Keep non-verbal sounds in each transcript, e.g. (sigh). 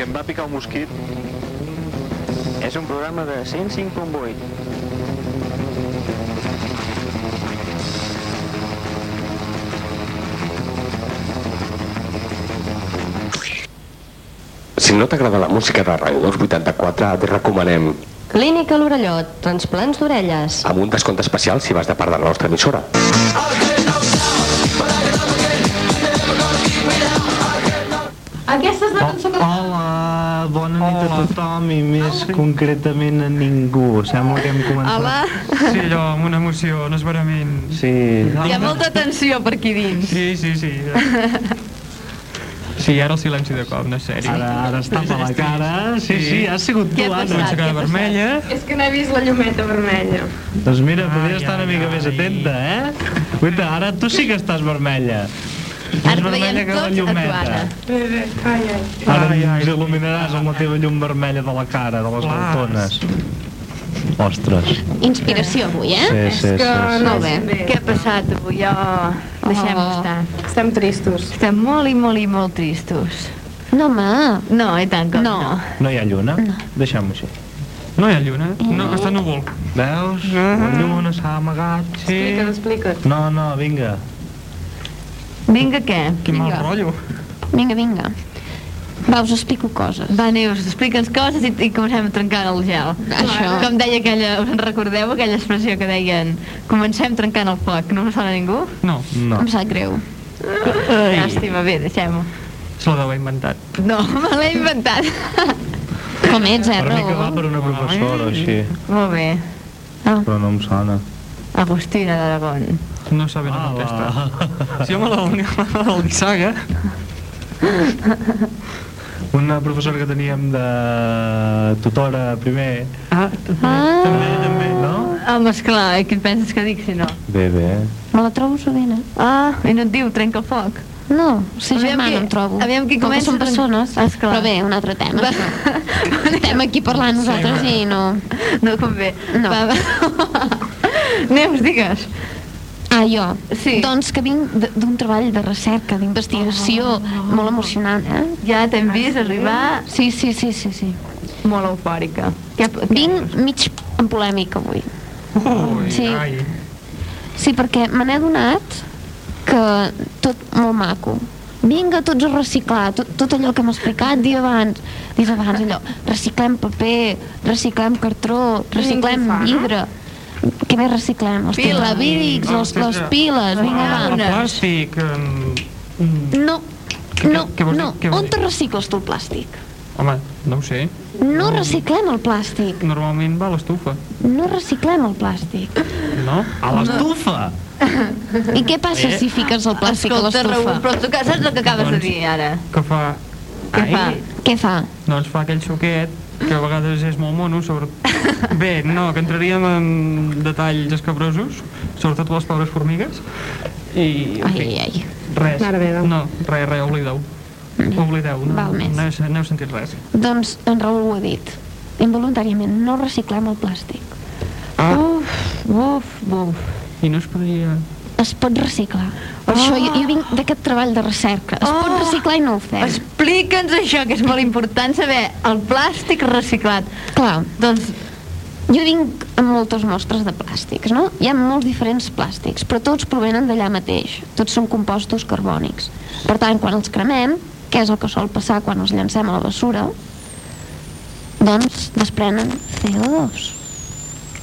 Què em va picar un mosquit. És un programa de 105.8. Si no t'agrada la música de Ràdio 284, et recomanem Clínica L'Orellot, transplants d'orelles. amb un descompte especial si vas de part de la nostra emissora. Aquestes Oh, hola, bona nit a tothom i més concretament a ningú. Sembla que hem començat... Hola. Sí, allò, amb una emoció, un esverament. Sí. Hi ha molta tensió per aquí dins. Sí, sí, sí. Sí, ara el silenci de cop, no és sèrio. Ara, ara està per la cara. Sí, sí, ha sigut Què tu, Anna. Què ha vermella. És que no he vist la llumeta vermella. Doncs mira, podria Ai, estar una ai, mica més ai. atenta, eh? Guaita, ara tu sí que estàs vermella. Ara Més et veiem que tots a tu. Anna. Bé, bé, ai, ai. Ara Ai, ai. ens il·luminaràs amb la teva llum vermella de la cara, de les baltones. Ostres. Inspiració avui, eh? Sí, sí, sí. sí. Molt bé. Què ha passat avui? Oh, deixem-ho Oh. estar. Estem tristos. Estem molt i molt i molt tristos. No, home. No, i tant com No. no. No hi ha lluna? Deixem-ho així. No hi ha lluna? No, està núvol. Veus? La lluna s'ha amagat. Sí. Explica't, explica't. No, no, vinga. Vinga, què? Quin mal Vinga. rotllo. Vinga, vinga. Va, us explico coses. Va, Neus, explica'ns coses i, i comencem a trencar el gel. Això. Com deia aquella, us en recordeu aquella expressió que deien comencem trencant el foc, no us sona a ningú? No, No. Em sap greu. Llàstima, bé, deixem-ho. se l'ha d'haver inventat. No, (laughs) me l'he inventat. Com ets, eh, Per mi que va per una professora, així. Molt bé. Ah, Però no em sona. Agustina d'Aragón. No sabe la contesta. Si home la (laughs) del Guissaga, (laughs) Una professora que teníem de tutora primer. ah, ah També, també, no? Home, esclar, i què et penses que dic si no? Bé, bé. me la trobo sovint, eh? Ah, i no et diu trenca el foc. No, ser Aviam germana qui- em trobo. aviam qui Com que comença són persones. Ah, esclar. Però bé, un altre tema. Va. Estem (laughs) aquí parlant nosaltres i no... No convé. No. Va, va. (laughs) Neus, digues. Ah, jo? Sí. Doncs que vinc d'un treball de recerca, d'investigació, molt emocionant, eh? Ja t'hem vist arribar Sí, sí, sí, sí, sí. molt eufòrica. Què, què? Vinc mig en polèmica avui. ui, Sí. ai. Sí, perquè me n'he adonat que tot molt maco. Vinga, tots a reciclar, tot, tot allò que hem explicat dia abans, dies abans, allò, reciclem paper, reciclem cartró, reciclem Ningú fa, no? vidre. Què més reciclem? Els Piles. telavírics, els, les piles, vinga, Ah, el va. plàstic... em, mm, No, Què- no, què dir? no. Què vols On dir? te recicles tu el plàstic? Home, no ho sé. No reciclem el plàstic. Normalment va a l'estufa, No reciclem el plàstic. no? A l'estufa! I què passa si fiques el plàstic a Escolta, Raül, l'estufa? però tu que saps el que acabes de Doncs- dir ara? Que fa... Què fa? Què fa? Doncs fa aquell suquet que a vegades és molt mono sobre... Bé, no, que entraríem en detalls escabrosos, sobretot les pobres formigues. I, en Ai, fi, ai, ai. res. No, res, res, oblideu. Oblideu, no, Val més. no, heu, no heu sentit res. Doncs en Raül ho ha dit. Involuntàriament, no reciclem el plàstic. Ah, Uf, uf, uf. i no es podria... Es pot reciclar. Per això jo, jo vinc d'aquest treball de recerca. Es pot Oh! reciclar i no ho fem. Explica'ns això, que és molt important saber el plàstic reciclat. Clar, Doncs, jo vinc amb moltes mostres de plàstics, no? Hi ha molts diferents plàstics, però tots provenen d'allà mateix. Tots són compostos carbònics. Per tant, quan els cremem, que és el que sol passar quan els llancem a la bessura, doncs desprenen CO2.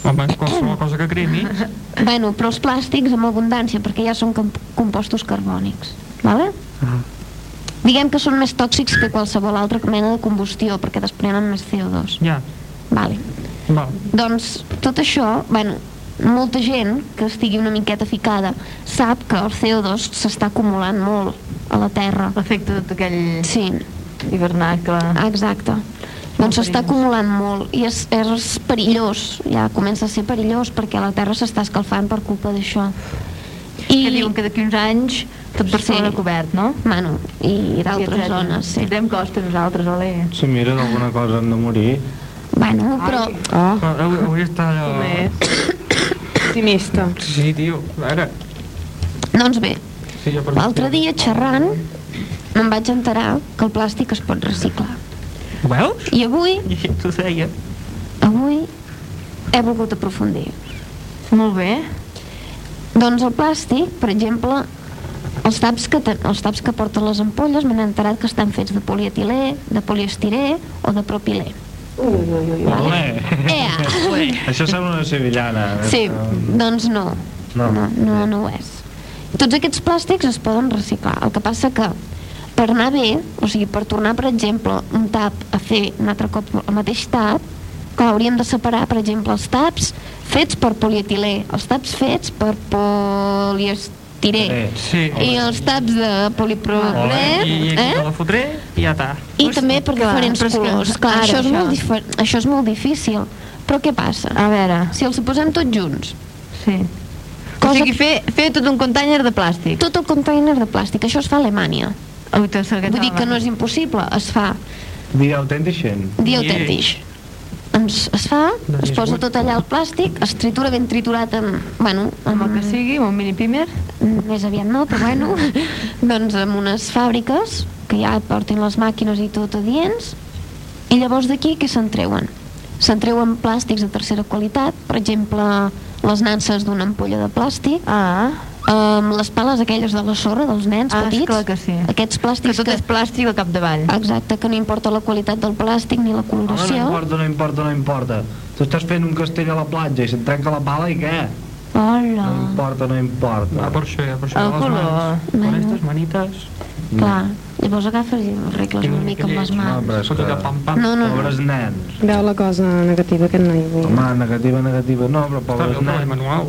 Home, qualsevol cosa que cremi... (laughs) Bueno, però els plàstics amb abundància, perquè ja són com- compostos carbònics. Vale? Diguem que són més tòxics que qualsevol altra mena de combustió, perquè desprenen més CO2. Ja, Vale. val. Doncs tot això, bueno, molta gent que estigui una miqueta ficada sap que el CO2 s'està acumulant molt a la Terra. l'efecte de tot aquell Sí, hivernacle. Exacte. Doncs s'està acumulant molt i és, és perillós, ja comença a ser perillós perquè la Terra s'està escalfant per culpa d'això. I... Que diuen que d'aquí uns anys tot Barcelona Sí. cobert, no? Bueno, i d'altres zones, sí. Tindrem costa nosaltres, ole. Si mira d'alguna cosa han de morir. Bueno, però... Però avui, avui està allò... Optimista. Sí, tio, a veure... Doncs bé, Sí, l'altre dia xerrant me'n vaig enterar que el plàstic es pot reciclar. Ho veus? I avui, (laughs) I t'ho deia. avui he volgut aprofundir. Molt bé. Doncs el plàstic, per exemple, els taps que, ten, els taps que porten les ampolles m'he enterat que estan fets de polietilè, de poliestirè o de propilè. Ole. Ea! Això sembla una sevillana. Sí, doncs no. No. No, no, no ho és. Tots aquests plàstics es poden reciclar. El que passa que per anar bé, o sigui, per tornar, per exemple, un tap a fer un altre cop el mateix tap, clar, hauríem de separar, per exemple, els taps fets per polietilè, els taps fets per poliestirè, Eh, Sí. i els taps de polipropilè, I, i eh? la fotré i ja està. I també per clar, diferents és que colors. Clar, ara això, és això- molt difer- això és molt difícil. Però què passa? A veure, Si els posem tots junts, sí. O Cosa sigui, fer, fer tot un container de plàstic. tot el container de plàstic, això es fa a Alemanya. Vull dir que no és impossible, es fa The Authentication. dia Yeah. autèntic. Ens, es fa, Doncs es posa tot allà el plàstic, es tritura ben triturat amb, bueno, Amb amb, el que sigui, amb un mini pimer. més aviat no, però bueno, (laughs) doncs amb unes fàbriques que ja portin les màquines i tot adients, i llavors d'aquí què se'n treuen? Se'n treuen plàstics de tercera qualitat, per exemple, les nanses d'una ampolla de plàstic, Ah, amb les pales aquelles de la sorra dels nens ah petits, esclar que sí. aquests Que plàstics tot és plàstic al capdavall. Exacte, que no importa la qualitat del plàstic ni la Home, no coloració. importa, no importa, no importa. Tu estàs fent un castell a la platja i se't trenca la pala i què? Hola. No importa, no importa. Va, per això, ja, per això El les color. mans. Con Bueno. estas manitas. Clar, llavors agafes i ho arregles una mica amb les No, mans. però és que... pam, pam. No, no, no. Pobres nens. Veu la cosa negativa aquest noi. avui. Home, negativa, negativa. No, però Està bé, pobres el nens. manual,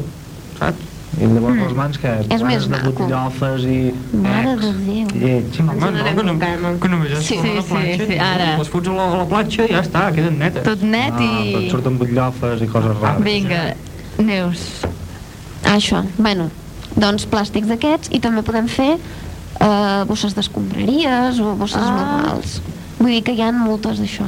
saps? I llavors les mans que... És més de maco. botillofes i... Mare ex, de Déu. Lleig. Home, no, que, no, que només és Sí, sí, la sí, planxa. sí, ara. Les fots a la, a la planxa i ja està, queden netes. Tot net Ah, però et i... surten botillofes i coses rares. Vinga, Neus. Ah, això, bueno, doncs plàstics d'aquests i també podem fer eh, bosses d'escombraries o bosses Ah. normals. Vull dir que hi ha moltes d'això.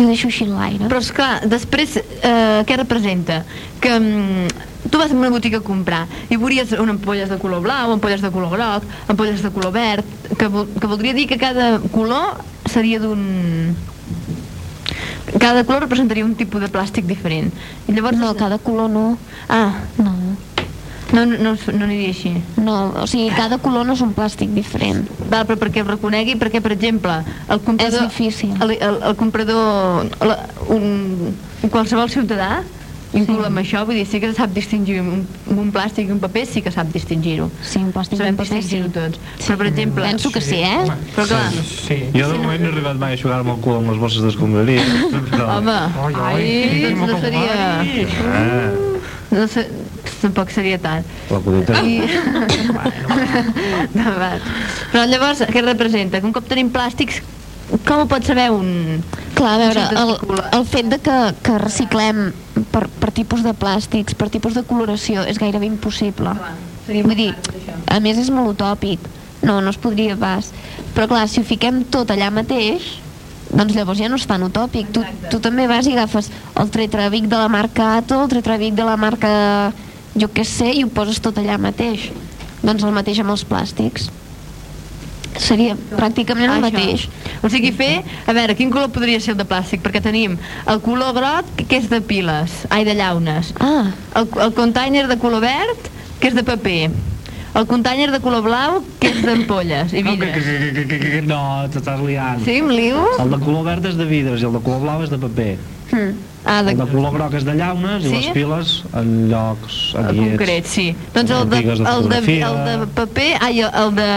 I ho deixo així en l'aire. Però és clar, després, eh, què representa? Que mm, tu vas a una botiga a comprar i veuries una ampolles de color blau, ampolles de color groc, ampolles de color verd, que, vol, que voldria dir que cada color seria d'un... Cada color representaria un tipus de plàstic diferent. I llavors... No, cada color no. Ah, No, no, no, no, no aniria així. no, o sigui, cada color no és un plàstic diferent. Val, però perquè ho reconegui, perquè, per exemple, el comprador... És difícil. El, el, el comprador, la, un, un qualsevol ciutadà, inclús amb això, vull dir, sí que sap distingir un, un plàstic i un paper, sí que sap distingir-ho. Sí, un plàstic Sabem d'un paper, sí. tots. Però, per exemple... Penso que sí, eh? Home, Però clar, Sí. Jo de moment no he arribat mai a jugar-me el cul amb les bosses d'escombraria. però- (laughs) home, Ai, ai, ai, no seria... vocabulari. Ah, No sé, tampoc seria tant. la collita. I... no. Però llavors, què representa? Que un cop tenim plàstics, com ho pot saber un... Clar, a veure, el, el fet de que, que reciclem per, per tipus de plàstics, per tipus de coloració, és gairebé impossible. seria Vull dir, a més és molt utòpic. No, no es podria pas. Però clar, si ho fiquem tot allà mateix, doncs llavors ja no és tan utòpic. Tu, tu també vas i agafes el Tetravic de la marca Ato, el Tetravic de la marca jo què sé, i ho poses tot allà mateix. Doncs el mateix amb els plàstics. Seria pràcticament el Això. mateix. O sigui, fer, a veure, quin color podria ser el de plàstic? Perquè tenim el color groc, que és de piles, ai, de llaunes. Ah, El, el container de color verd, que és de paper. El container de color blau, que és d'ampolles i No, que, que, vidres. que, que, que, que, no, t'estàs liant. Sí, em liu? El de color verd és de vidres i el de color blau és de paper. hm. Ah, de, El de color groc és de llaunes i Sí? les piles en llocs en adients. concret, sí. Doncs el de, Botigues de el de, el de paper, ai, el de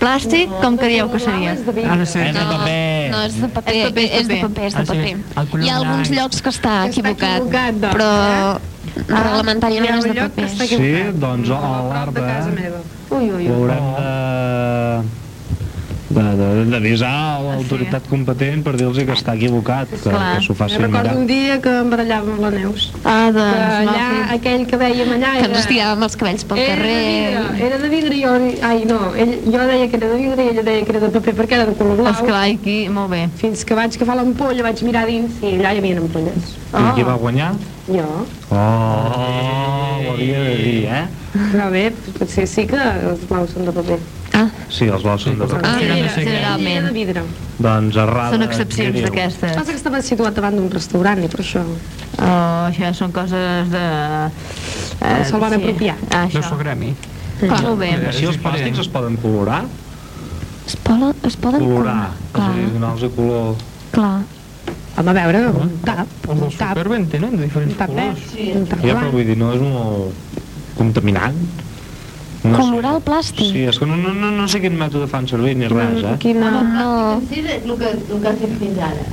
plàstic, com creieu que seria? Ha de ser... És de paper. No, és de paper, És paper, és és de paper. és de Ah, sí. paper. El color Hi ha alguns blanc. llocs que està Que està equivocat, equivocat, doncs, però Ah, reglamentàriament és de que paper. Sí, equivocat. doncs A prop de alerta, casa eh? meva. Ui, ui, Ho ui. haurem de de- d'avisar a l'autoritat competent per dir-los que està equivocat, que, Clar. que s'ho facin Recordo mirar. un dia que embarallàvem la Neus. Ah, Que doncs, allà, mal fet. aquell que vèiem allà Que ens era... estiràvem els cabells pel Era de carrer. vidre, era de vidre i jo... Ai, no, ell, jo deia que era de vidre i ella deia que era de paper perquè era de color blau. Esclar, aquí, molt bé. Fins que vaig agafar l'ampolla, vaig mirar dins i allà hi havia ampolles. I qui va guanyar? Jo. Oh, ho havia de dir, eh? Però bé, potser sí que els blaus són de paper. Ah, Sí, els blaus són de paper. Ah, Vidre, sí, generalment. de vidre. Doncs errada. Són excepcions d'aquestes. Passa que estava situat davant d'un restaurant i per això... Oh, això són coses de... El salvar apropiat. Ah, De això. Sogremi. Clar, molt bé. Així els plàstics es poden colorar? es, poden, es poden Colorar. Clar, És a dir, donar-los color... clar. Home, a veure, un tap, Els un del tap, Superbe en tenen de un diferents colors. un tap Ja, però vull dir, no és molt contaminant? No Colorar el plàstic? Sí, és que no, no, no, no sé quin mètode fan servir ni res, eh? Quina... No. Sí, el que, el que ha fet fins ara.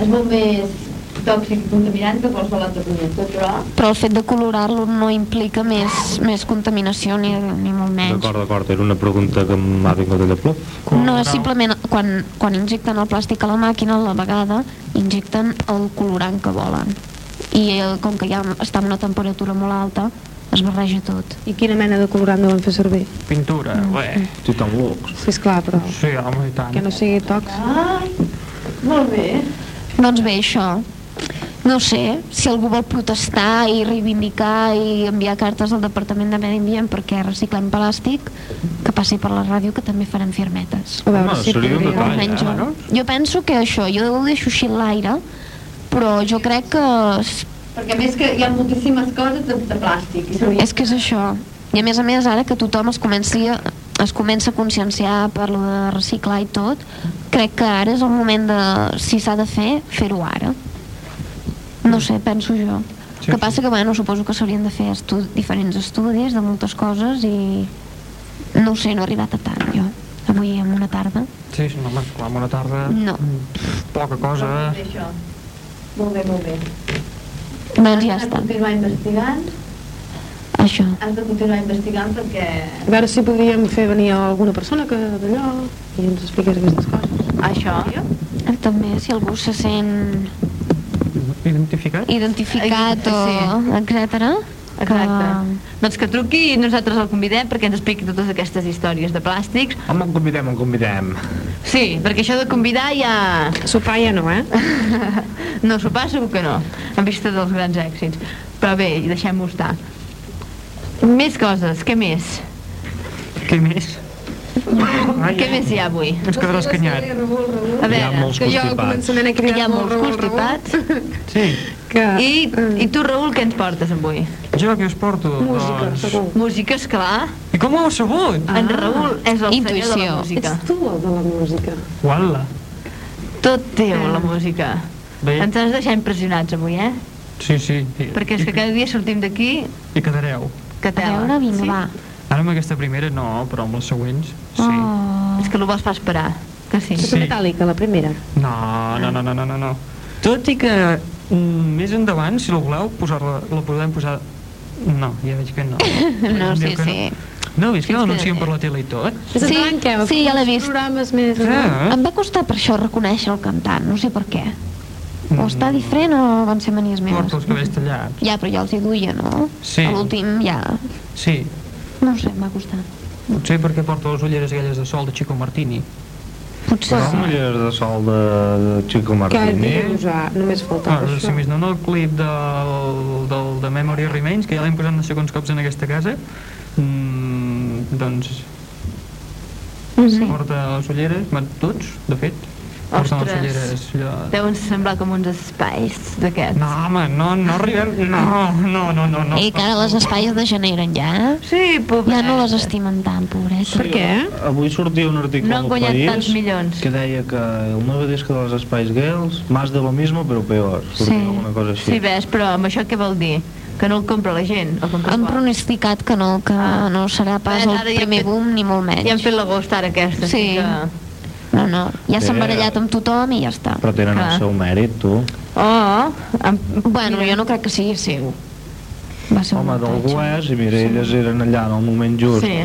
És molt més tòxic i contaminant que qualsevol altre producte, però Però el fet de colorar-lo no implica més, més contaminació ni, ni molt menys. D'acord, d'acord, era una pregunta que m'ha vingut de plop. No, és simplement quan, quan injecten el plàstic a la màquina, a la vegada injecten el colorant que volen. I eh, com que ja està a una temperatura molt alta, es barreja tot. I quina mena de colorant deuen fer servir? Pintura, bé. Tothom lux. Sí, esclar, però Sí, home, i tant. que no sigui tòxic. molt bé. Doncs bé, això. No sé, si algú vol protestar i reivindicar i enviar cartes al Departament de Medi Ambient perquè reciclem plàstic, que passi per la ràdio que també farem firmetes. A veure Home, si seria un detall. Eh? jo. jo penso que això, jo ho deixo així l'aire, però jo crec que Perquè a més que hi ha moltíssimes coses de, de plàstic. I és que és això. I a més a més, ara que tothom es comenci a, es comença a conscienciar per lo de reciclar i tot, crec que ara és el moment de, si s'ha de fer, fer-ho ara. No sé, penso jo. Sí, que sí. passa que, bueno, suposo que s'haurien de fer estu diferents estudis de moltes coses i no ho sé, no he arribat a tant jo. Avui en una tarda. Sí, sí, no, home, clar, en una tarda... No. pff, Poca cosa. Això. Molt bé, molt bé. Doncs ja Has de està. continuar investigant, Això. has de continuar investigant perquè... A veure si podríem fer venir alguna persona que d'allò i ens expliqués aquestes coses. Això. També, si algú se sent Identificat? identificat o Sí. etcètera, Exacte. Doncs que truqui i nosaltres el convidem perquè ens expliqui totes aquestes històries de plàstics. Home, en convidem, en convidem. Sí, perquè això de convidar ja... Sopar ja no, eh? (laughs) No, sopar segur que no, en vista dels grans èxits. Però bé, deixem-ho estar. Més coses, què més? Què més? Ai, Què més hi ha avui? Ens quedarà escanyat. A Hi ha veure, molts Que jo al constipats. començament he que cridat Raül, Raül, constipats. Sí. Que... I, I tu, Raül, què ens portes avui? Jo què us porto? Música, Doncs... segur. Música, esclar. I com ho heu sabut? En Raül és el senyor de Intuïció. la música. Ets tu el de la música. Uala. Tot teu, la música. Bé, Ens has deixat impressionats avui, eh? sí, sí. I, Perquè és que cada dia sortim d'aquí I quedareu. que A tela. veure, vinga, va. Ara amb aquesta primera no, però amb les següents sí. Oh. És que el vols fa esperar, que sí. És Sí. metàl·lica, la primera. No, no, no, no, no, no, no. Tot i que més endavant, si la voleu, posar-la, la podem posar... No, ja veig que no. (laughs) No, sí, que sí. No, no vist que que- l'anuncien per la tele i tot? És Sí, que sí, ja l'he vist. programes més... Eh? Em va costar per això reconèixer el cantant, no sé per què. O està Mm. diferent o van ser manies meves. Porta els cabells tallats. Ja, però ja els hi duia, no? Sí. A l'últim ja... Sí, No sé, em va costar. potser perquè porta les ulleres aquelles de sol de Chico Martini. Potser Les mulleres de sol de, de Chico Que d'usar, només Ah, faltava si això. més no, en el clip del, del, de Memory Remains, que ja l'hem posat no sé quants cops en aquesta casa, mm, doncs Sí. porta les ulleres, tots, de fet, Ostres. ulleres allò... Deuen semblar com uns espais d'aquests. No, home, no, no arribem... No, no, no, no. no I que ara les espaies degeneren ja. Sí, pobret. Ja no les estimen tant, pobretes. Per què? Avui sortia un article No han al guanyat País tants milions. que deia que el nuevo disco de los Spice Girls más de lo mismo però peor. Sortia Sí. alguna cosa així. Sí, ves, però amb això què vol dir? Que no el compra la gent? O com que Han pronosticat que no, que Ah. no serà pas Ara el primer fet- boom ni molt menys. Ja han fet l'agost ara aquesta. Sí. Que... No, no, ja s'han barallat amb tothom i ja està. Però tenen Clar. el seu mèrit, tu. Oh, amb... Bueno, jo no crec que sigui seu. Va ser un Home, d'algú és, i mira, elles eren allà en el moment just, Sí,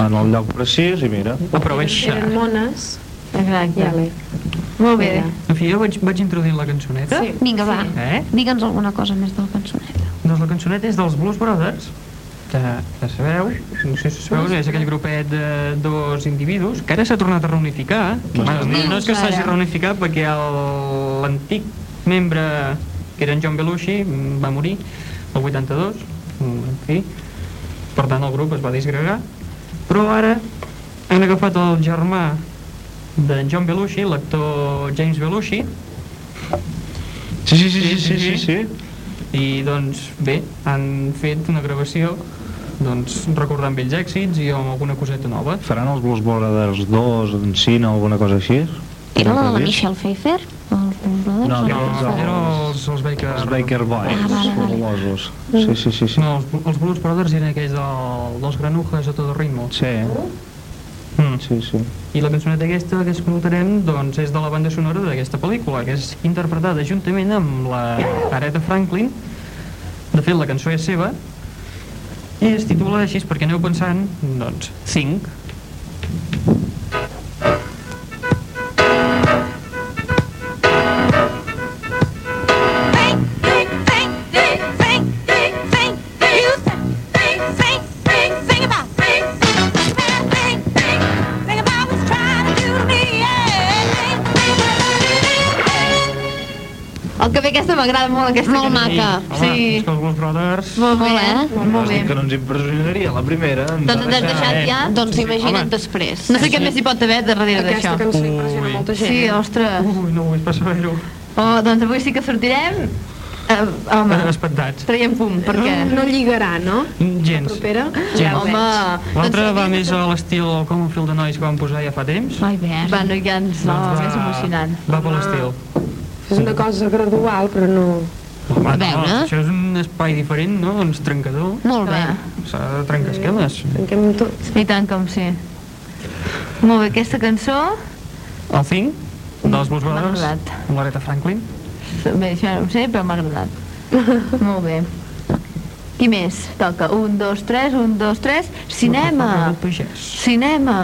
en el lloc precís, i mira. Aproveita. Eren mones. exacte. Ja. Molt bé. En fi, jo vaig, vaig introduint la cançoneta. Sí. Vinga, va, Eh? digue'ns alguna cosa més de la cançoneta. Doncs la cançoneta és dels Blues Brothers, que ja sabeu, no sé si sabeu, és aquell grupet de dos individus, que ara s'ha tornat a reunificar. Bueno, no, no és que s'hagi reunificat perquè el- l'antic membre que era en John Belushi, va morir el 82, mm, en fi, per tant el grup es va disgregar, però ara han agafat el germà de John Belushi, l'actor James Belushi, Sí, sí, sí, sí, sí, sí, sí. i doncs bé, han fet una gravació doncs, recordant vells èxits i amb alguna coseta nova. Faran els Blues Brothers 2 en cine o alguna cosa així? Era la de la? Michelle Pfeiffer? Els Blues Brothers? No, No, aquests els- eren els, els Baker... Els Baker Boys, Ah, vale, vale. fabulosos. Sí, sí, sí, sí. No, els, els Blues Brothers eren aquells del, dels granujas a tot ritmo. Sí, Mm. sí, sí. I la cançoneta aquesta que escoltarem doncs, és de la banda sonora d'aquesta pel·lícula, que és interpretada juntament amb la Aretha Franklin. De fet, la cançó és seva i es titula així perquè aneu pensant, doncs, 5, m'agrada molt, aquesta Molt maca. Home, Sí. és que els Blues Brothers... Molt bé, Molt bé. eh? Molt bé. Que no ens impressionaria la primera. ens Doncs ens has deixat- ja... Doncs imagina't després. No sé què més hi pot haver darrere Aquesta d'això. cançó impressiona molta gent. Sí, ostres. Ui, no vull pas saber-ho. Oh, doncs avui sí que sortirem... Uh, home, Espantats. traiem fum, perquè... No lligarà, no? Gens. Propera? Gens. Home, veig. L'altre doncs- va més a l'estil Common de Noise que vam posar ja fa temps. Ai, bé. Va, no, ja ens... No, Doncs és emocionant. Va per l'estil. És una cosa gradual, però no... Home, A veure. No, això és un espai diferent, no? Doncs trencador. Molt bé. S'ha de trencar esquemes. Tanquem tot. I tant com sí. Molt bé, aquesta cançó... El Thing, dels Blues Brothers, amb l'Aretha Franklin. Bé, això no ho sé, però m'ha agradat. (laughs) Molt bé. Qui més? Toca. Un, dos, tres, un, dos, tres. Cinema! Cinema!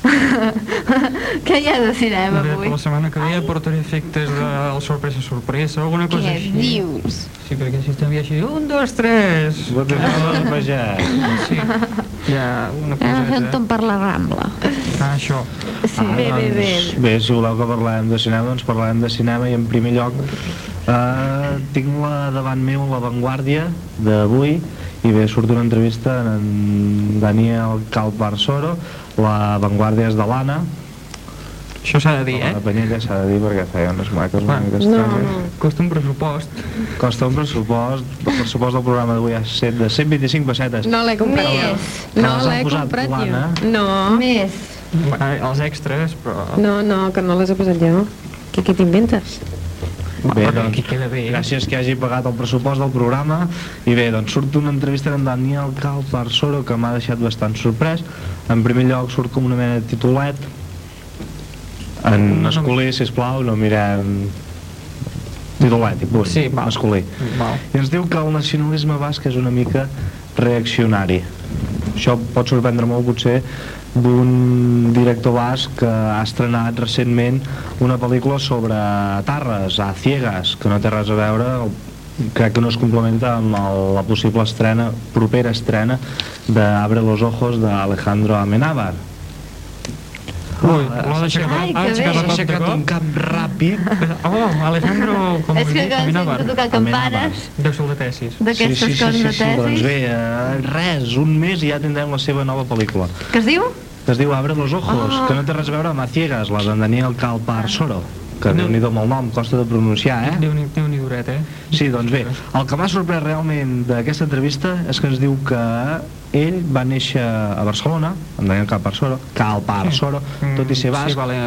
(laughs) Què hi ha de cinema Bé, avui? Per la setmana que ve portaré efectes del sorpresa sorpresa, alguna cosa Què així. dius? Sí, perquè si estem així, un, dos, tres. Vot el pagès. Sí, hi ha una Ara fent coseta. tot per la Rambla. Ah, això. Sí, bé, bé, bé. Doncs, bé, si voleu que parlem de cinema, doncs parlem de cinema i en primer lloc eh, tinc la, davant meu La Vanguardia d'avui i bé, surt una entrevista en Daniel Calparsoro La Vanguardia és de l'Anna Això s'ha de dir, eh? La Penyella s'ha de dir perquè feia unes maques una Clar. mica No, estranyes. no. Costa un pressupost. Costa un pressupost, el pressupost del programa d'avui ha set de 125 pessetes. No l'he comprat Més. jo. No l'he comprat jo. No. Més. Ah, els extras, però... No, no, que no les he posat jo. Què, què t'inventes? Bé, doncs, aquí queda bé. gràcies que hagi pagat el pressupost del programa i bé, doncs surt una entrevista amb Daniel Calparsoro que m'ha deixat bastant sorprès en primer lloc surt com una mena de titulet en masculí, sisplau, no mirem titulet i punt, Sí, val. masculí Val. i ens diu que el nacionalisme basc és una mica reaccionari això pot sorprendre molt potser d'un director basc que ha estrenat recentment una pel·lícula sobre Tarres, a Ciegas, que no té res a veure crec que no es complementa amb el, la possible estrena, propera estrena d'Abre los ojos d'Alejandro Amenábar Ui, l'ha deixat Ai, ha que aixecat ha aixecat un cap ràpid (laughs) Oh, Alejandro, com És que dic, que caminava. sento tocar campanes Deu ser el de tesis. d'aquestes coses de tesis. Doncs bé, eh, res, un mes i ja tindrem la seva nova pel·lícula Que es diu? que es diu Abre los ojos, Ah. que no té res a veure amb A Ciegas, la d'en Daniel Calparsoro que No. déu-n'hi-do amb el nom, costa de pronunciar, eh? Déu duret, eh? Sí, doncs bé, el que m'ha sorprès realment d'aquesta entrevista és que ens diu que ell va néixer a Barcelona, en Daniel Calparsoro, Calparsoro, tot i ser basc, Sí, vale,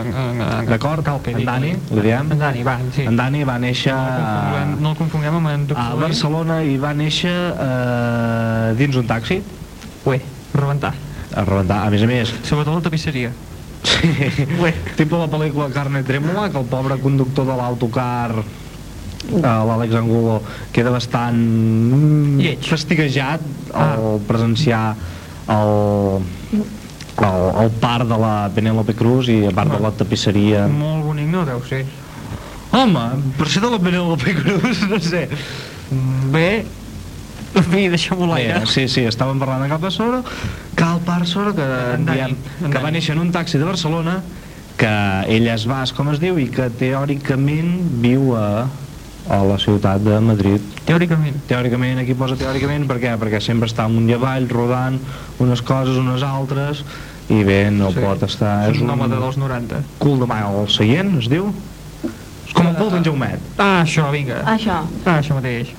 D'acord? En. Dani, li diem? En Dani, va, sí. en Dani va néixer No no el confonguem amb en a Barcelona i va néixer eh, dins un taxi Ué, rebentar. a rebentar, a més a més Sobretot la tapisseria. sí, tipus la pel·lícula Carne Trèmola que el pobre conductor de l'autocar l'Àlex Angulo queda bastant Lleig. fastiguejat Ah. al presenciar el, el, el part de la Penélope Cruz i a part de la tapisseria Molt bonic no deu ser. home, per ser de la Penélope Cruz no sé Bé, en fi, deixem-ho l'aire. Sí, sí, estàvem parlant de Cal Soro, Cal Soro, que, diem, en que va néixer en un taxi de Barcelona, que ell és basc, com es diu, i que teòricament viu a a la ciutat de Madrid. Teòricament. Teòricament, aquí posa teòricament, per què? Perquè sempre està amunt i avall, rodant unes coses, unes altres, i bé, no Sí. pot estar... És un nòmada dels 90. cul de mà al seient, es diu? És com el cul d'en Jaumet. Ah, això, vinga. Això, Ah, això mateix.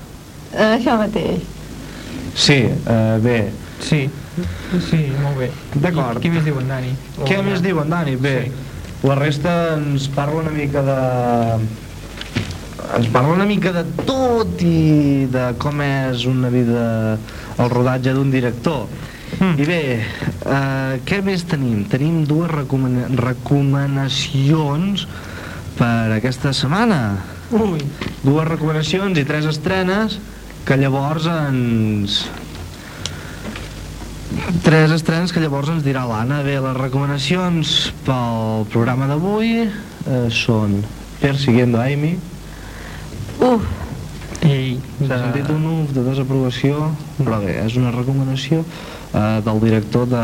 això mateix. Sí, eh, bé. Sí, sí, molt bé. D'acord. Què més diuen, Dani? O Què Dani? més diuen, Dani? Bé, la resta ens parla una mica de... Ens parla una mica de tot i de com és una vida el rodatge d'un director. Mm. I bé, eh, què més tenim? Tenim dues recomana recomanacions per aquesta setmana. Ui, Dues recomanacions i tres estrenes que llavors ens... Tres estrenes que llavors ens dirà l'Anna. Bé, les recomanacions pel programa d'avui eh, són Persiguiendo a Amy. Uf, ei, S'ha sentit un uf de desaprovació, però bé, és una recomanació eh, del director de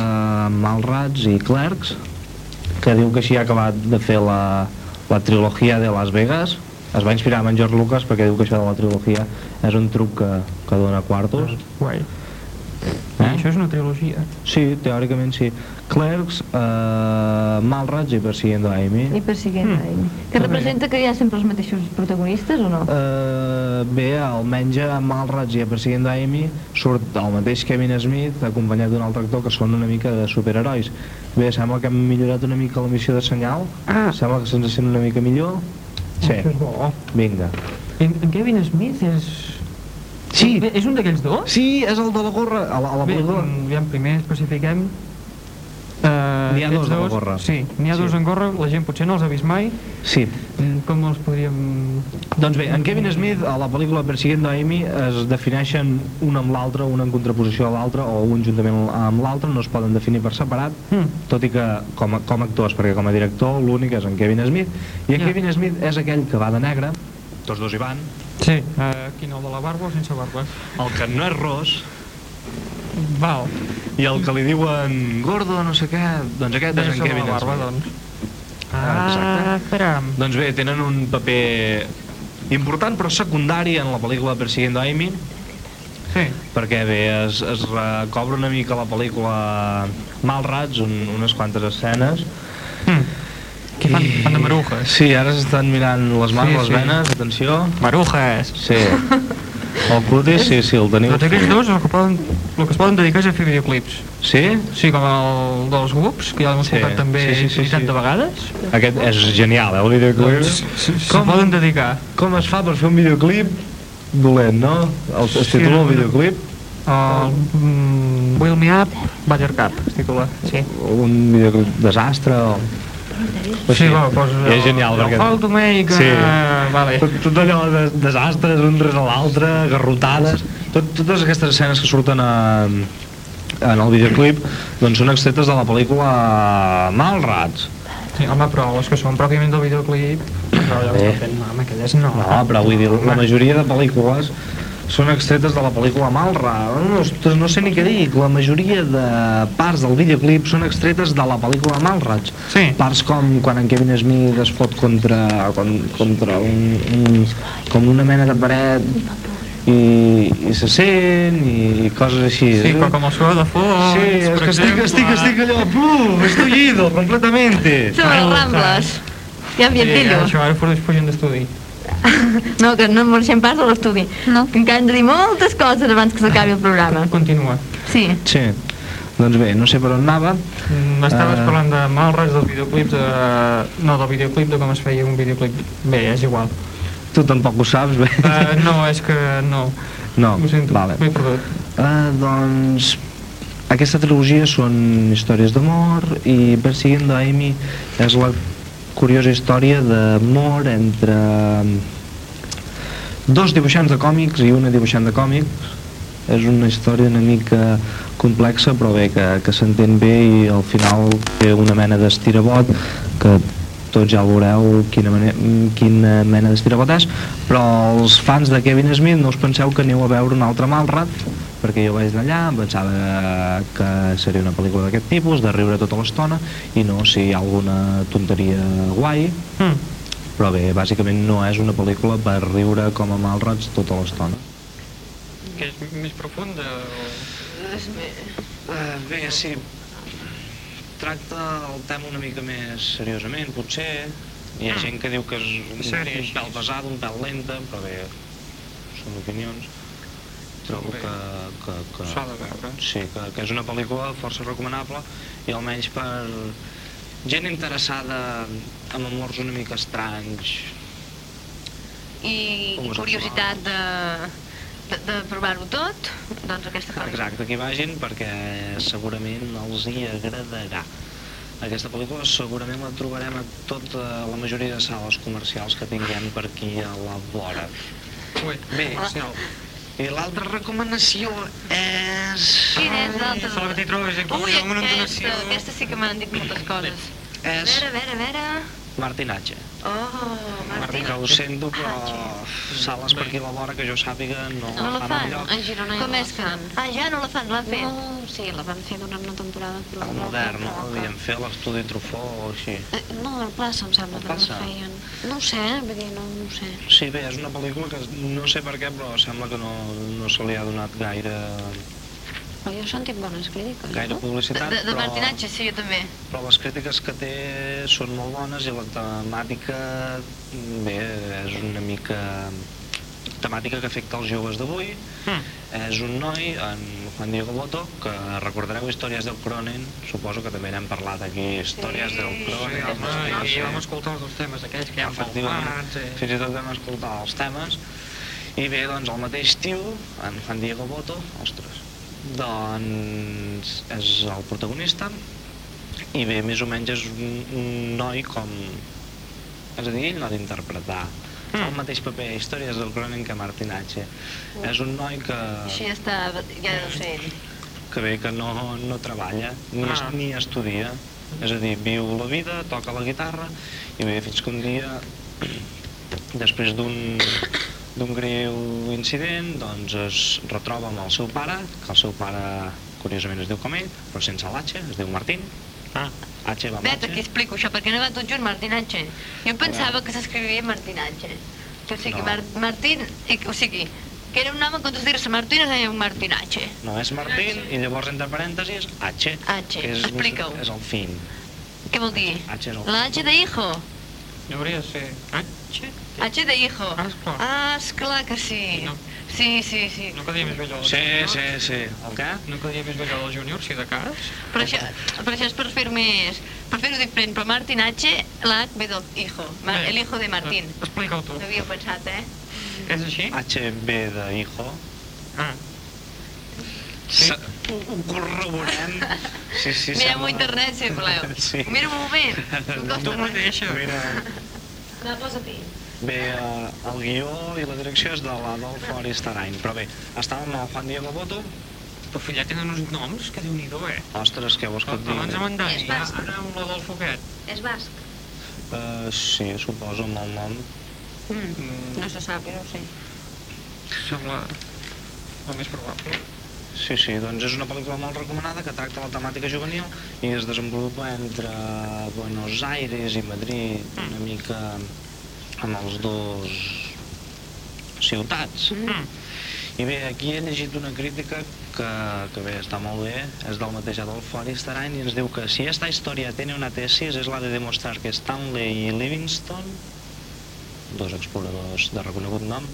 Malrats i Clerks, que diu que així ha acabat de fer la, la trilogia de Las Vegas. Es va inspirar en George Lucas perquè diu que això de la trilogia és un truc que, que dona quartos. guai. Això és una trilogia. Sí, teòricament sí. Clerks, eh, Malrats i Persiguiendo a Amy. i persiguent mm. Que representa que hi ha sempre els mateixos protagonistes o no? Eh, bé, almenys a Malrats i a Persiguiendo a Amy surt el mateix Kevin Smith acompanyat d'un altre actor que són una mica de superherois. Bé, sembla que hem millorat una mica la missió de senyal. Ah. Sembla que se'ns sent una mica millor. Sí, Això és bo. vinga. En, en Kevin Smith és... Sí. Bé, És un d'aquells dos? Sí, és el de la gorra, a la, a la Bé, mm, aviam, primer especifiquem... Uh, N'hi ha dos de la gorra. Sí, n'hi ha Sí. dos en gorra, la gent potser no els ha vist mai. Sí. Mm, Com els podríem... Doncs bé, en Kevin Smith, a la pel·lícula Persiguiendo a Amy, es defineixen un amb l'altre, un en contraposició a l'altre, o un juntament amb l'altre, no es poden definir per separat, Mm. tot i que com a, com a actors, perquè com a director l'únic és en Kevin Smith, i en Ja. Kevin Smith és aquell que va de negre, tots dos hi van, Sí, uh, quin el de la barba o sense barba? el que no és ros, Val. i el que li diuen gordo, no sé què, doncs aquest és en Kevin barba, doncs. Ah, exacte. Ah, espera'm. Doncs bé, tenen un paper important però secundari en la pel·lícula Persiguiendo a Amy, Sí. perquè bé, es, es recobra una mica la pel·lícula Malrats, un, unes quantes escenes. Mm. Què fan? Fan de marujes. Sí, ara s'estan mirant les mans, Sí, les sí. venes, atenció. Marujes. Sí. El cutis, sí, sí, el teniu. Tots aquells dos el que, poden, el que es poden dedicar és a fer videoclips. Sí? Sí, com el dels grups, que ja l'hem Sí, escoltat també sí, sí, sí, sí. 80 vegades. Aquest és genial, eh, el videoclip. Doncs se Com? poden dedicar. Com es fa per fer un videoclip dolent, no? El, es Sí, titula el videoclip, El mm, Wheel Me Up, Buttercup, es titula. Sí. un videoclip desastre o... o Sí, així. va. I és genial, el, perquè... El to Make... Sí. Uh, vale. Tot, tot allò de desastres, un rere l'altre, garrotades, tot, totes aquestes escenes que surten a, en el videoclip doncs són extretes de la pel·lícula Malrats. Sí, home, però les que són pròpiament del videoclip... Però allò que fent, home, aquelles no. No, però vull dir, la majoria de pel·lícules són extretes de la pel·lícula Malra. Ostres, no sé ni què dir, la majoria de parts del videoclip són extretes de la pel·lícula Malrats. Sí. Parts com quan en Kevin Smith es fot contra, con, contra un, un, com una mena de paret i, i se sent i coses així. Sí, però com el so de fons, Sí, és que estic, exemple. estic, estic allò, puf, estoy ido completamente. Sobre les Rambles. Hi ha Sí, ambientillo. això ara fos d'estudi. No, que no marxem pas a l'estudi. No. Que encara hem de dir moltes coses abans que s'acabi el programa. Continua. Sí. Sí. Doncs bé, no sé per on anava. Mm, Estaves Eh. parlant de malres dels videoclips, de... no, del videoclip, de com es feia un videoclip. Bé, és igual. Tu tampoc ho saps bé. Uh, no, és que no. No, Ho sento, vale. m'he perdut. Uh, doncs aquesta trilogia són històries d'amor i Persiguiendo a Amy és la curiosa història d'amor entre dos dibuixants de còmics i una dibuixant de còmics. És una història una mica complexa però bé que, que s'entén bé i al final té una mena d'estirabot que tots ja veureu quina, mena, quina mena d'estirabot és però els fans de Kevin Smith no us penseu que aneu a veure un altre Malrat perquè jo vaig anar allà, em pensava que seria una pel·lícula d'aquest tipus, de riure tota l'estona, i no si hi ha alguna tonteria guai, Mm. però bé, bàsicament no és una pel·lícula per riure com a malrots tota l'estona. Que és més profunda o... Uh, bé, sí, tracta el tema una mica més seriosament, potser. Hi ha gent que diu que és un, un pèl pesada, un pèl lenta, però bé, són opinions. Trobo Bé. que, que, que, S'ha de veure. sí, que, que és una pel·lícula força recomanable i almenys per gent interessada en amors una mica estranys. I, curiositat de, de, de provar-ho tot, doncs aquesta pel·lícula. Exacte, que hi vagin perquè segurament els hi agradarà. Aquesta pel·lícula segurament la trobarem a tota la majoria de sales comercials que tinguem per aquí a la vora. Ui, Bé. comercial. I l'altra recomanació és... Quina és l'altra? Que t'hi trobes aquí, Ui, amb una aquesta, entonació. aquesta sí que m'han dit moltes coses. A És veure, a veure, a veure... Martinatge. Oh, Martín. Que ho sento, però sales per aquí a la vora que jo sàpiga no, No la fan fan, enlloc. a Girona Com és que... fan. Ah, ja no la fan, l'han fet. No, sí, la van fer durant una temporada, però... El modern, no? Devien fer l'estudi Trufó o així. Eh, No, el plaça em sembla que la feien. No ho sé, vull dir, no, no ho sé. Sí, bé, és una pel·lícula que no sé per què, però sembla que no, no se li ha donat gaire, Però jo he sentit bones crítiques, gaire no? De, publicitat, de, de però, Martinatge, sí, jo també. però les crítiques que té són molt bones i la temàtica, bé, és una mica temàtica que afecta els joves d'avui. Mm. És un noi, en Juan Diego Boto, que recordareu històries del Cronen, suposo que també n'hem parlat aquí, històries del Sí, Cronen. home, i vam escoltar els dos temes aquells que hi ha Efectivament, faltats. Eh? fins i tot vam escoltar els temes i bé, doncs el mateix tio, en Juan Diego Boto, ostres, doncs és el protagonista i bé, més o menys és un, un noi com... És a dir, ell no ha d'interpretar el mateix paper històries del Cronen que Martinatge. És un noi que, Així ja està, ja no sé que bé, que no, no treballa ni, es, Ah. ni estudia. És a dir, viu la vida, toca la guitarra i bé, fins que un dia, (clears throat) després d'un d'un greu incident, doncs es retroba amb el seu pare, que el seu pare curiosament es diu com ell, però sense l'H, es diu Martín. Ah. H va amb Vet, aquí H. explico això, perquè no va tot junt Martinatge. Jo em pensava que s'escrivia Martinatge. Que, o sigui, No. Mar Martín, o sigui, que era un home, quan tu dir-se Martín, es deia un Martinatge. No, és Martín i llavors entre parèntesis H, H, explica-ho. és el fill. Què vol dir? H és el La H de hijo. No hauria de ser... Xe? H de hijo. Ah, esclar. Ah, esclar que sí. No. Sí, sí, sí. No quedaria més bella del Sí, júnior? sí, sí. El què? No quedaria més bella del júnior, si de cas? Però això, però això és per fer-ho més... Per fer-ho diferent, però Martinatge, la H ve del hijo. Mar, Bé, el hijo de Martín. eh, Explica-ho tu. No havíeu pensat, eh? És així? H ve de hijo. Ah, Sí. Ho, corroborem. Sí, sí, Mireu-ho a sembla- internet, si voleu. Sí. Mira un moment. (laughs) Tu mateixa. Mira, No, posa-t'hi. Bé, eh, el guió i la direcció és de l'Adolfo Aristarain, però bé, estàvem amb el Juan Diego Boto, Però fillat tenen uns noms que déu nhi eh? ostres, què vols que et Abans amb digui? en Dani, ja, ara amb l'Adolfo aquest. És basc. Uh, sí, suposo, amb el nom. Mm, No se sap, no ho sé. sembla el més probable. Sí, sí, doncs és una pel·lícula molt recomanada que tracta la temàtica juvenil i es desenvolupa entre Buenos Aires i Madrid, una mica amb els dos ciutats. Mm. I bé, aquí he llegit una crítica que, que bé, està molt bé, és del mateix Adolfo Aristarain i ens diu que si esta historia tiene una tesis es la de demostrar que Stanley i Livingstone, dos exploradors de reconegut nom,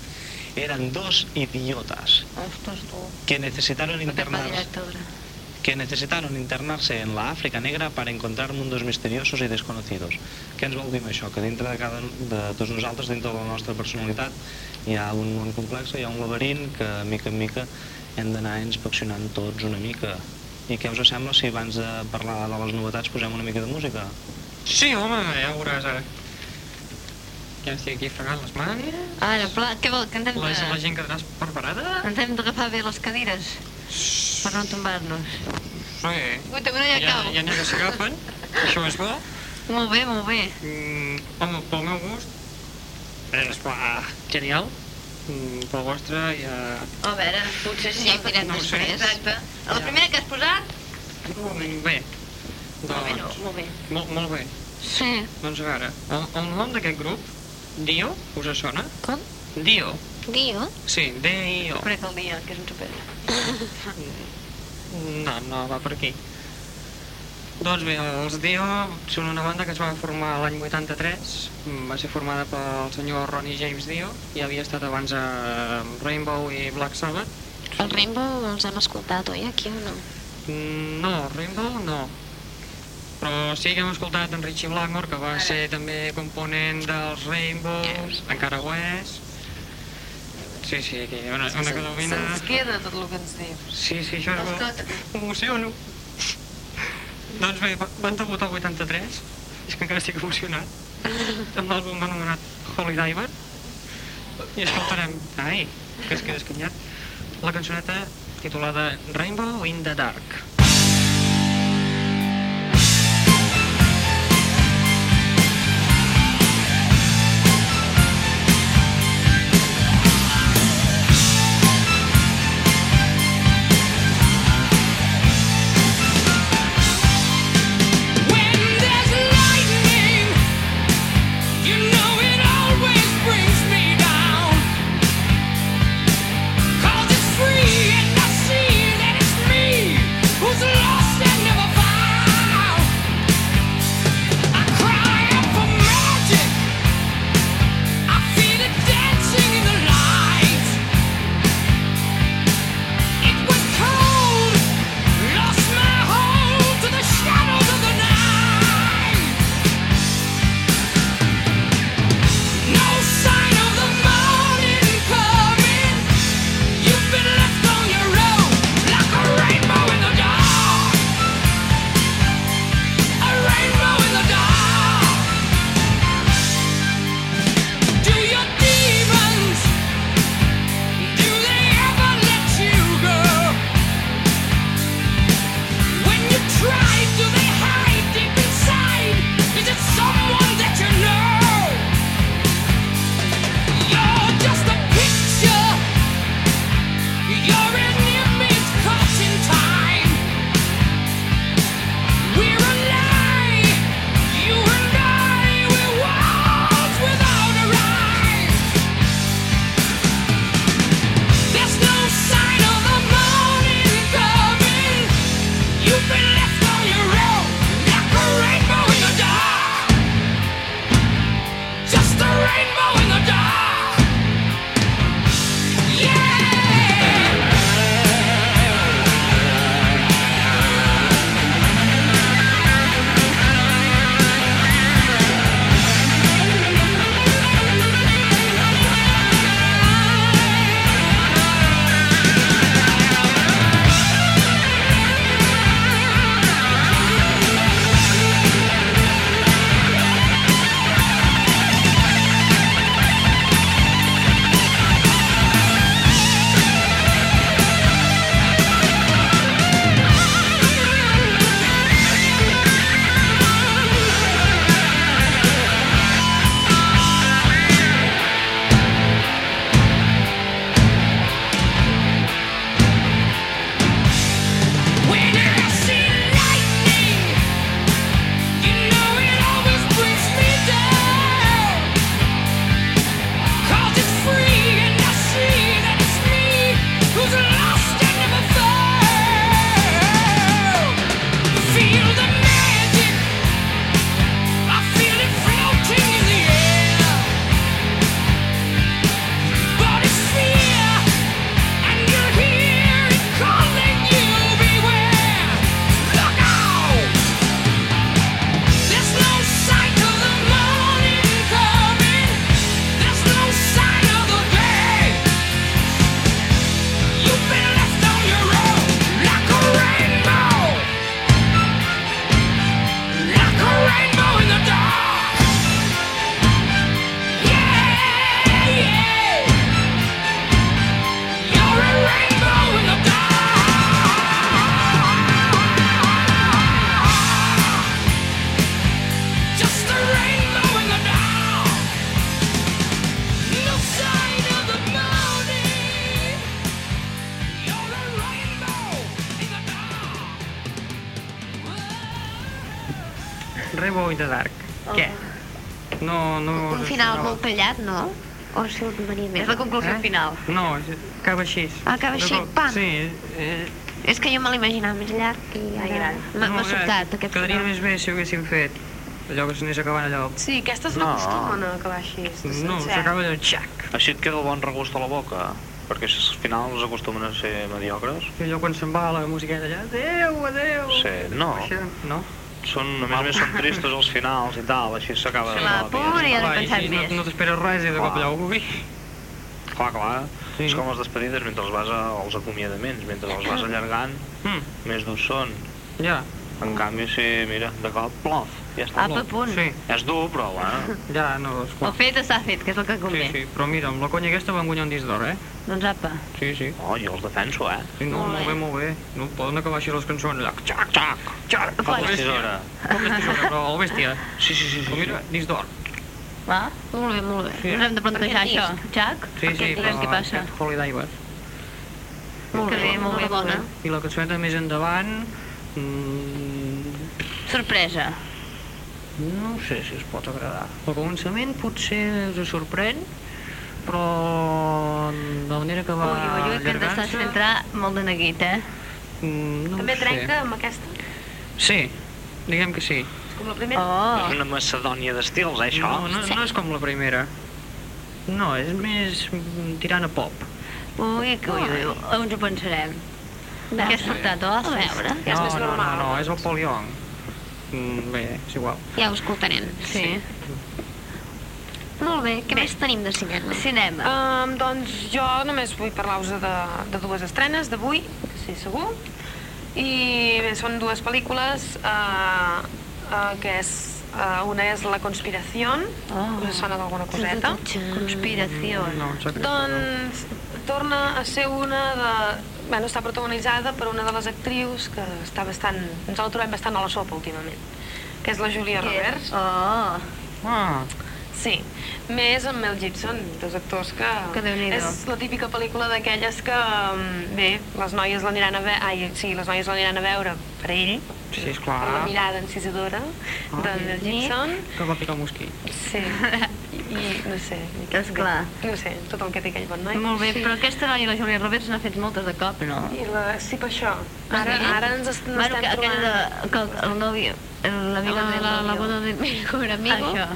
eren dos idiotas Ostres, que necesitaron internarse directora. Que necesitaron internarse en la África negra para encontrar mundos misteriosos i desconocidos. Què ens vol dir amb això? Que dintre de cada de tots nosaltres, dintre de la nostra personalitat, hi ha un món complex, hi ha un laberint que, mica en mica, hem d'anar inspeccionant tots una mica. I què us sembla si abans de parlar de les novetats posem una mica de música? Sí, home, ja ho veuràs ara. Ja estic aquí fregant les mans. Ara, pla, què vol? Que ens hem La, la de... gent quedarà preparada? Ens hem d'agafar bé les cadires per no tombar-nos. Sí. Ui, també no hi ha Ja, ja n'hi ha que s'agafen. Això és bo. Molt bé, molt bé. Mm, home, pel meu gust, és va, genial. Mm, pel vostre ja... A veure, potser sí. Ja ho direm No després. Exacte. A la primera que has posat? Bé. Molt bé, no, Doncs, molt bé. molt, molt bé. Sí. Doncs a veure, el, el nom d'aquest grup Dio, us sona? Com? Dio. Dio? Sí, D-I-O. Dia, que és un super. (laughs) No, no va per aquí. Doncs bé, els Dio són una banda que es va formar l'any 83, va ser formada pel senyor Ronnie James Dio, i havia estat abans a Rainbow i Black Sabbath. El Rainbow els hem escoltat, oi, aquí o no? Mm, No, Rainbow no. Però sí que hem escoltat en Richie Blackmore, que va ser també component dels Rainbows, encara ho és. Sí, sí, aquí una, una cadovina... Se'ns queda tot el que ens diu. Sí, sí, això és bo. M'emociono. doncs bé, va- van debutar el 83, és que encara estic emocionat, amb l'àlbum anomenat Holy Diver, i escoltarem, ai, que es queda escanyat, la cançoneta titulada Rainbow in the Dark. O surt venir més? És la conclusió Eh? final. No, acaba així. Acaba així, pam. Sí, eh, És que jo me l'imaginava més llarg i ara m'ha no, sobtat aquest Quedaria final. més bé si ho haguéssim fet. Allò que s'anés acabant allò... Sí, aquestes no, No. acostumen a acabar així. No, s'acaba allò xac. Així et queda el bon regust a la boca, perquè els finals acostumen a ser mediocres. I allò quan se'n va la musiqueta allà, adeu, adeu. Sí, no. Això, no? Són, a més a més són tristos els finals i tal, així s'acaba de La por i ja no he pensat més. no, no t'esperes res i de cop allò, ui. Clar, clar. Sí. És com les despedides mentre els vas a, els acomiadaments, mentre els vas allargant, Mm, més durs són. ja, En canvi, sí, mira, de cop, plof, ja està. Apa, punt. sí, És dur, però, eh? ja, no, és El fet s'ha fet, que és el que Sí, convé. sí, però mira, amb la conya aquesta van guanyar un disc d'or, eh? Doncs apa. Sí, sí. Oh, jo els defenso, eh? Sí, no, molt bé, molt bé. No poden acabar així les cançons, allà, xac, xac, xac, Com la tisora. Com la tisora, però el bèstia. Sí, sí, sí, sí. Però mira, disc d'or. Va? Molt bé, molt bé. Sí. Ens hem de plantejar això. Jack? Sí, sí, disc, què passa? aquest Holy Diver. Molt Que bé, bé, molt bé, bona. molt I la cançoneta més endavant... Mm, Sorpresa. no sé si es pot agradar. Al començament potser us sorprèn, però de la manera que va Ui, ui, ui, que ens estàs fent entrar molt de neguit, eh? Mm, no També trenca amb aquesta, Sí, diguem que sí. com la primera. Oh, És una macedònia d'estils, eh, això? No, no, no és com la primera. No, és més tirant a pop. ui, que ui, ui, on ens ho pensarem? Què has portat, oh? A veure, Ja és no, més no, no, normal. no, és el Paul Young. Mm, bé, és igual. ja ho escoltarem. Sí. Molt bé, què més tenim de cinema? Cinema. Um, doncs jo només vull parlar-vos de, de dues estrenes d'avui, que sí, segur. I bé, són dues pel·lícules, uh, uh, que és, uh, una és La Conspiración, Oh. us sona d'alguna coseta? Conspiració. No, secret, Doncs torna a ser una de... Bueno, està protagonitzada per una de les actrius que està bastant... Ens la trobem bastant a la sopa últimament, que és la Julia Roberts. Oh. Ah, Sí, més amb Mel Gibson, dos actors que... Que Déu-n'hi-do. És la típica pel·lícula d'aquelles que, mm, bé, les noies l'aniran a veure... Ai, sí, les noies l'aniran a veure per ell, sí, per la esclar. mirada encisadora de Mel Gibson. Que va picar el mosquit. Sí, i no sé... Esclar. No sé, tot el que té aquell bon noi. molt bé, però aquesta noia, la Júlia Roberts, n'ha fet moltes de cop, no? I la, sí, per això. Ara, Sí? ara ens est Bueno, que estem aquella trobant... de, que el, el novi, l'amigo La, del la, la novio. boda de mi (laughs) mejor amigo. Això.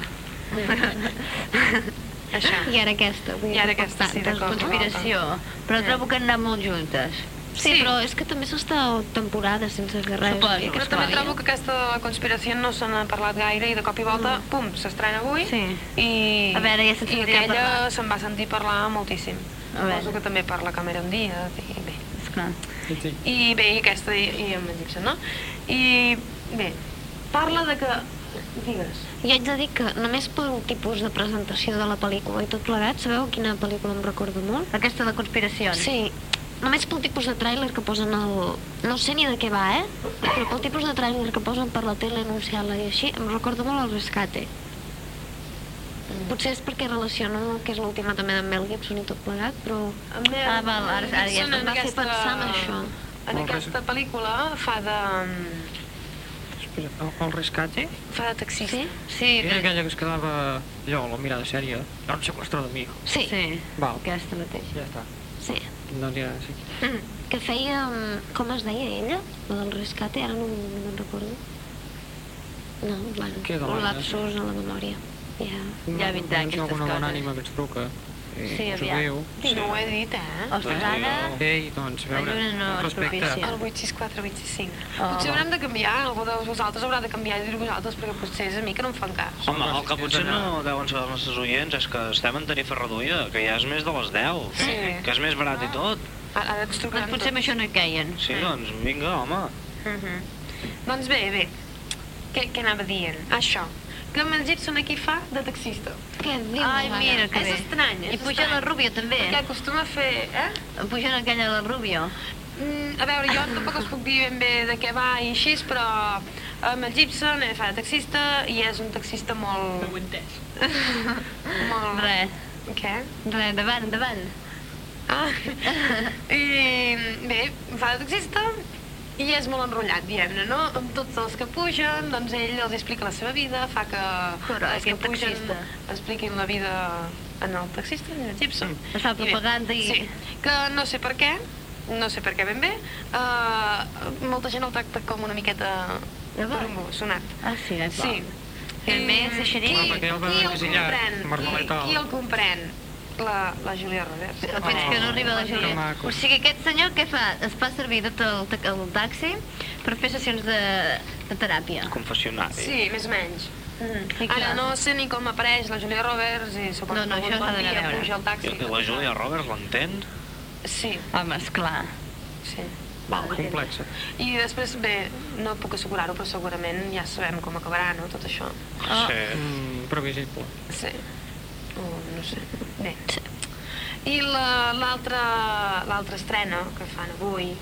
(laughs) Això. I ara aquesta. Vull I ara aquesta, sí, d'acord. Conspiració. Però trobo que han anat molt juntes. Sí, Sí. però és que també s'està temporada sense fer res. Suposo, Però també trobo que aquesta conspiració no se n'ha parlat gaire i de cop i volta, pum, s'estrena avui Sí. i, A veure, ja i parlar. se'n va sentir parlar moltíssim. A veure. Suposo que també parla Cameron Diaz i bé. Esclar. Sí. I bé, i aquesta i, i amb el Gibson, no? I bé, parla de que... Digues. I haig de dir que només pel tipus de presentació de la pel·lícula i tot plegat, sabeu quina pel·lícula em recorda molt? Aquesta de conspiracions. Sí, només pel tipus de tràiler que posen al... No sé ni de què va, eh? Però pel tipus de tràiler que posen per la tele anunciant-la i així, em recorda molt el Rescate. Potser és perquè relaciono que és l'última també de Mel Gibson i tot plegat, però... En Mel, Ah, val, ara- ara ja em va fer pensar en això. En aquesta pel·lícula fa de... El, el rescate? fa de taxista. Sí? Sí, Era que... aquella que es quedava allò, la mirada sèria. Era un sequestrador de mi. Sí, Sí, Val, aquesta mateixa. ja està. sí. Doncs ja, sí. Que feia... mm, Com es deia ella? La del Rescate, ara no, no me'n recordo. No, bueno, un la- lapsus a la memòria. Ja. Ja 20 anys, Hi ha alguna coses. ànima que ens truca. Eh, Sí, us ho diu. Sí. No ho he dit, eh? Ostres, ara... Ei, doncs, a veure, Lluna no és respecte. propícia. El 864, 865. Oh. Potser haurem de canviar, algú de vosaltres haurà de canviar i dir vosaltres, perquè potser és a mi que no em fan cas. Home, el que potser no deuen saber els nostres oients és que estem en tarifa reduïda, que ja és més de les 10, Sí. que és més barat i tot. Ara, ara ens trucaran Doncs potser amb això no hi queien. Sí, doncs vinga, home. Mhm. Doncs bé, bé. Què, què anava dient? Això. Que Mel Gibson aquí fa de taxista. Què dius? Ai, mira que És bé. estrany, és I puja estrany. la Rubio també. Perquè acostuma a fer... Eh? Puja aquella de la Rubio. Mm, a veure, jo tampoc us puc dir ben bé de què va i així, però eh, Mel Gibson eh, fa de taxista i és un taxista molt... ho he entès. (laughs) molt... Res, Què? res, endavant, endavant. Ah, (laughs) i bé, fa de taxista i és molt enrotllat, diguem-ne, no? Amb tots els que pugen, doncs ell els explica la seva vida, fa que Correcte, els que pugen taxista. expliquin la vida en el taxista, en el Gibson. Es fa I bé, propaganda i- Sí, que no sé per què, no sé per què ben bé, uh, molta gent el tracta com una miqueta sonat. Ah, sí, és bo. Sí. I més, I- deixaria- qui- Home, perquè el va? Margaleta. Qui, qui el comprèn? La, la Júlia Roberts. Oh, Fins que no arriba la Júlia. O sigui, aquest senyor què fa? Es fa servir tot el, el taxi per fer sessions de, de teràpia. Confessionari. Sí, més o menys. I Ara no sé ni com apareix la Júlia Roberts i suposo No, no, que algun dia puja al I, taxi. I la Júlia Roberts l'entén? Sí, Home, esclar. sí. Val, Complexa. I després, bé, no puc assegurar-ho, però segurament ja sabem com acabarà, no?, tot això. Oh. Sí. Mm, previsible. Sí. O no sé. Bé. I la- l'altra l'altra estrena que fan avui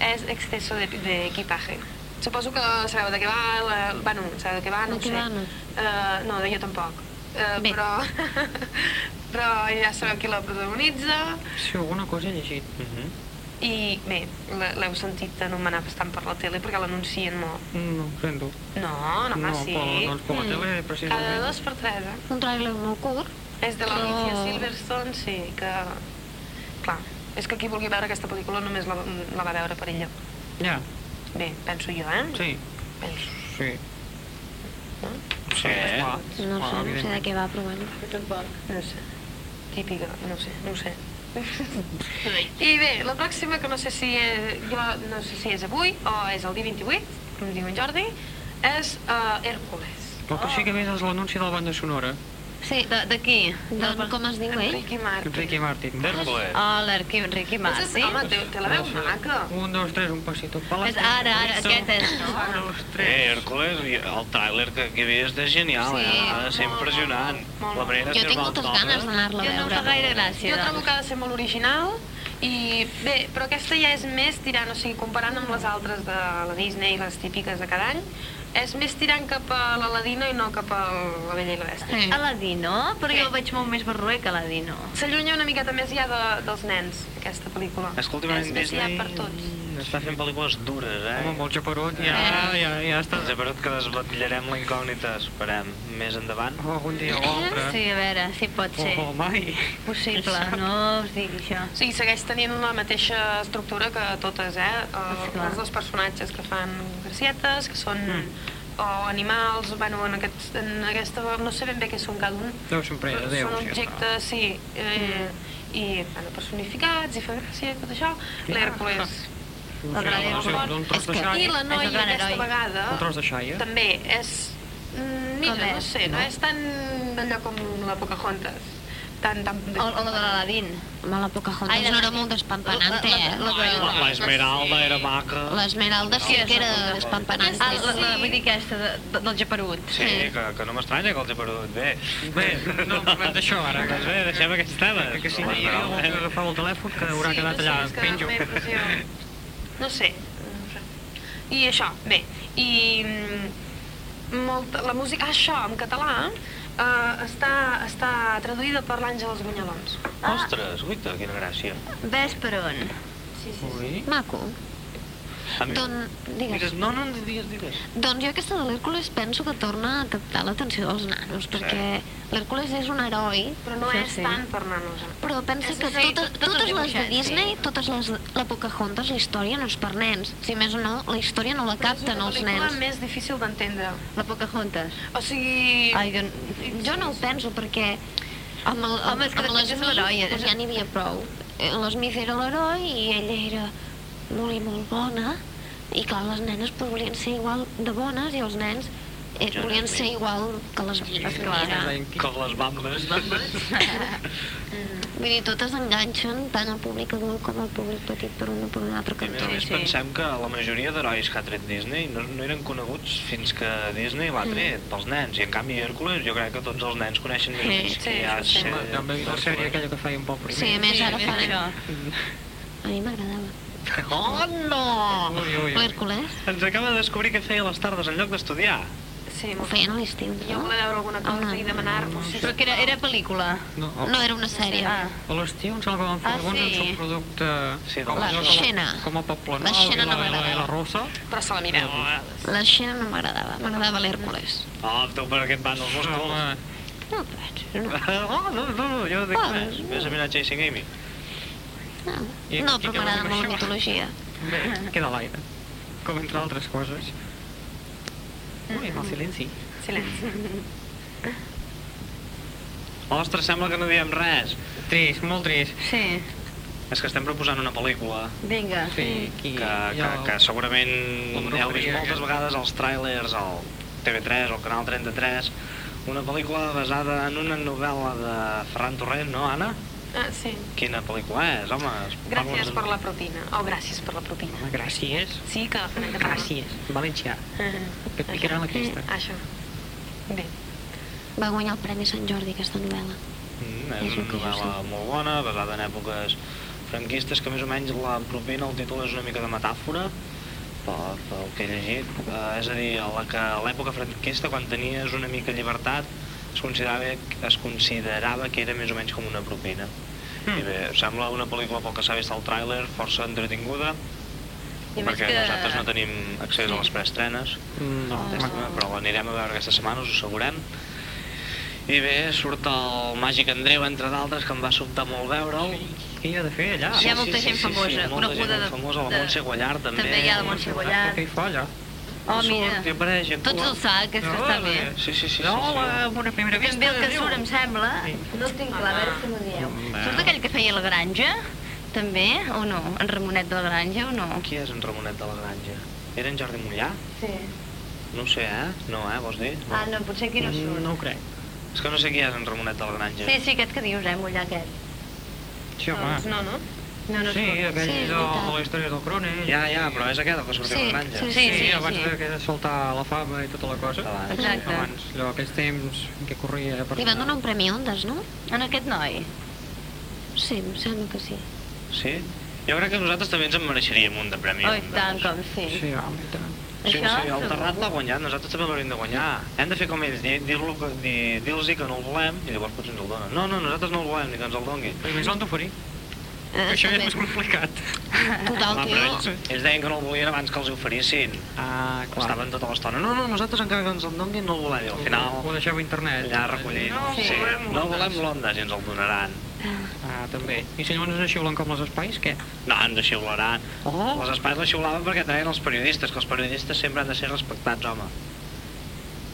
és Exceso de, de equipaje. Suposo que sabeu de què va, la, bueno, sabeu de què va, no De què sé. va, no? Uh, no, de jo tampoc. Uh, Bé. però, (laughs) però ja sabeu qui la protagonitza Sí, alguna cosa he llegit. Mhm. i bé, l'heu sentit anomenar bastant per la tele perquè l'anuncien molt. No, sento. No, no, no, sí. per, doncs per la Mm. tele, Cada precisament. dos per tres, eh? Un trailer molt curt. És de l'Alicia Però- Silverstone, sí, que... Clar, és que qui vulgui veure aquesta pel·lícula només la, la va veure per ella. Ja, Bé, penso jo, eh? sí, Penso. sí. Sí. Esclar, No sé, no sé de què va, però bueno. No sé. Típica, no sé, no sé. (laughs) I bé, la pròxima, que no sé si és, jo no sé si és avui o és el dia 28, com diu en Jordi, és uh, Hércules. El que sí que veus és l'anunci de la banda sonora. Sí, de, de? Doncs com es diu ell? Oh, l'Arqui Ricky Pues és, Martin. home, té, té la veu maca. Un, dos, tres, un passito per És ara, ara, aquest és, no? Un, dos, Eh, tres. Hércules, i el tràiler que, que vist és genial, Sí, eh? Ha de ser molt, impressionant. molt, molt. La manera Jo tinc moltes ganes d'anar-la a Jo no em fa veure. gaire gràcia, Jo trobo que ha de ser molt original i bé, però aquesta ja és més tirant, o sigui, comparant amb les altres de la Disney, les típiques de cada any, és més tirant cap a l'Aladino i no cap a la Bella i la Bèstia. Sí. Aladino? Però jo el veig molt més barroer que Aladino. S'allunya una miqueta més ja de, dels nens, aquesta pel·lícula. Últimament és més ja Disney per tots. Està fent pel·lícules dures, eh? Home, amb el japerot ja, ja, ja està. Perdut que desvetllarem la incògnita, esperem, més endavant. Oh, algun dia o altre. Sí, a veure, si pot ser. Oh, oh, mai. Possible, (laughs) no us digui això. O sigui, segueix tenint la mateixa estructura que totes, eh? El, Esclar. els dos personatges que fan gracietes, que són o animals, bueno, en, aquest, en aquesta, no sé ben bé què són cada un, Deu ser preda, però Déu. són sí, objectes, sí, eh, i bueno, personificats i fan gràcia i tot això. L'Hèrcules. El gran no un tros de I la És noia el aquesta heroi. vegada Un tros de xai, eh? també és... mm, Mira, no sé, no és tan allò com la Pocahontas. Tan, tan... O, o la de l'Aladín. Home, la Pocahontas Ai, no era l'Aladín. molt despampanante, eh? La- la- la- La- L'Esmeralda era maca. L'esmeralda sí que era despampanante. Ah, la, la, vull dir aquesta de, de, del japerut. Sí, que, que no m'estranya que els he perdut bé. Bé, no (laughs) parlem d'això ara. Doncs bé, deixem aquests temes. Que si que agafava el telèfon que haurà sí, quedat no sé, allà és que penjo. (laughs) No sé. I això, bé, i mm, molta, la música, ah, això, en català, eh, està, està traduïda per l'Àngels Gunyalons. Ostres, guaita, quina gràcia. Ves per on? Sí, sí, sí. Ui. Maco. Don, digues. Digues, no, no, digues, digues. Doncs jo aquesta de l'Hèrcules penso que torna a captar l'atenció dels nanos, perquè l'Hèrcules és un heroi, Però no Sí, és sí. tant per nanos. eh? però pensa És que dir, totes, tot- totes les de Disney, sí. totes les de la Pocahontas, la història no és per nens. Si més o no, la història no la capten és una els pel·lícula nens. més difícil d'entendre. La Pocahontas. O sigui... Ai, jo... Jo no ho penso perquè amb, el, amb, Home, és que amb és doncs és- ja n'hi havia prou. Eh, L'Smith era l'heroi i ella era molt i molt bona i clar, les nenes pues, volien ser igual de bones i els nens eh, volien ser igual que les Esclar. Mira. Com les bambes. (laughs) Vull dir, totes enganxen tant al públic adult com al públic petit per un o per un altre I a més cantó. sí. pensem que la majoria d'herois que ha tret Disney no, no eren coneguts fins que Disney l'ha tret pels nens i en canvi Hércules jo crec que tots els nens coneixen més menys Sí, qui ha sí, sí. ser Home, També la sèrie aquella que feia un poc primer. Sí, a més Sí, ara més fan... A mi m'agradava. Oh no! Ui, ui, ui. L'Hèrcules. Ens acaba de descobrir que feia les tardes en lloc d'estudiar. Sí, Ho molt feien a l'estiu, Jo no? volia veure alguna cosa Home. i demanar-vos. Si Però que era, era pel·lícula. No, No, era una sèrie. Ah, a l'estiu que van fer Ah, algun sí? subproducte Sí, com, la Xena. com, a Poble La Nou Xena i no la, la, m'agradava. la Rossa. Però se la mireu. La Xena no m'agradava, m'agradava l'Hèrcules. Oh, tu per què et van els músculs? No, però no. Oh, no, no, no, jo dic Ah. res. Vés a mirar Chasing Amy. No, I- no però m'agrada molt la amb mitologia. bé, queda a l'aire. Com entre altres coses. Ui, el silenci. Silenci. Ostres, sembla que no diem res. Trist, molt trist. sí, És que estem proposant una pel·lícula vinga. Sí, aquí que, que, jo- que segurament heu vist moltes aquest. vegades als tràilers al TV3 o al Canal 33 una pel·lícula basada en una novel·la de Ferran Torrent, no, Anna? Ah, sí. Quina pel·lícula és, home? Gràcies per la propina. Oh, gràcies per la propina. Home, gràcies. Sí, que la fan en català. Gràcies. Valencià. Ah, Que et picarà la cresta. Això. Bé. Va guanyar el Premi Sant Jordi, aquesta novel·la. Mm, És és una novel·la molt bona, basada en èpoques franquistes, que més o menys la propina, el títol és una mica de metàfora, pel, pel que he llegit. Eh, és a dir, a la que a l'època franquista, quan tenies una mica llibertat, es considerava, es considerava que era més o menys com una propina. Hmm. I bé, sembla una pel·lícula, pel que s'ha vist al tràiler, força entretinguda, I perquè que- nosaltres no tenim accés Sí. a les preestrenes, Mm, No, Llàstima, però l'anirem a veure aquesta setmana, us ho assegurem. I bé, surt el Màgic Andreu, entre d'altres, que em va sobtar molt veure'l. què hi ha de fer allà? Hi ha molta gent famosa, molta coneguda gent de- famosa, la de- Montse Guallart també. També hi ha la Montse Guallart. Què hi fa allà? Oh, Surt mira, i apareix, tots el sac, que està bé. Sí, sí, sí. sí, Hola, sí. amb una primera vista. També el que surt, em sembla, no el tinc clar, a veure si m'ho dieu. Surt aquell que feia la granja, també, o no? En Ramonet de la granja, o no? Qui és en Ramonet de la Granja? Era en Jordi Mollà? Sí. No ho sé, eh? No, eh? Vols dir? No. Ah, no, potser aquí no surt. No ho crec. És que no sé qui és en Ramonet de la Granja. Sí, sí, aquest que dius, eh, Mollà aquest. Sí, home. Doncs no, no? No, no Sí, surt. aquell Sí, és de, veritat. de la història del Crone. Ja, ja, però és aquest el que sortia Sí, a la Granja. sí, Sí, sí, abans sí. de saltar la fama i tota la cosa. Abans. Exacte. Abans, allò, aquells temps en què corria per... Li van donar un Premi Ondas, no? En aquest noi. Sí, em sembla que sí. Sí? Jo crec que nosaltres també ens en mereixeríem un de premi. Oh, i Ondas. tant, com sí. Sí, home, i tant. Sí, Això, sí, el. Terrat l'ha guanyat, nosaltres també l'hauríem de guanyar. Hem de fer com ells, dir- dir-lo que- dir- dir-los que no el volem i llavors potser ens el donen. No, no, nosaltres no el volem, ni que ens el donguin. Però més l'han d'oferir. Eh, Això ja és més complicat. Total, Home, però ells, tio. ells deien que no el volien abans que els oferissin. Ah, clar. Estaven tota l'estona. No, no, nosaltres encara que ens el donguin no el volem. I al final, Ho deixeu a internet. allà recollim. No, sí, volem no volem l'Ondas i ens el donaran. Ah, també. I si llavors ens xiulen com els espais, què? No, ens xiularan. Oh! Les espais les xiulaven perquè traien els periodistes, que els periodistes sempre han de ser respectats, home.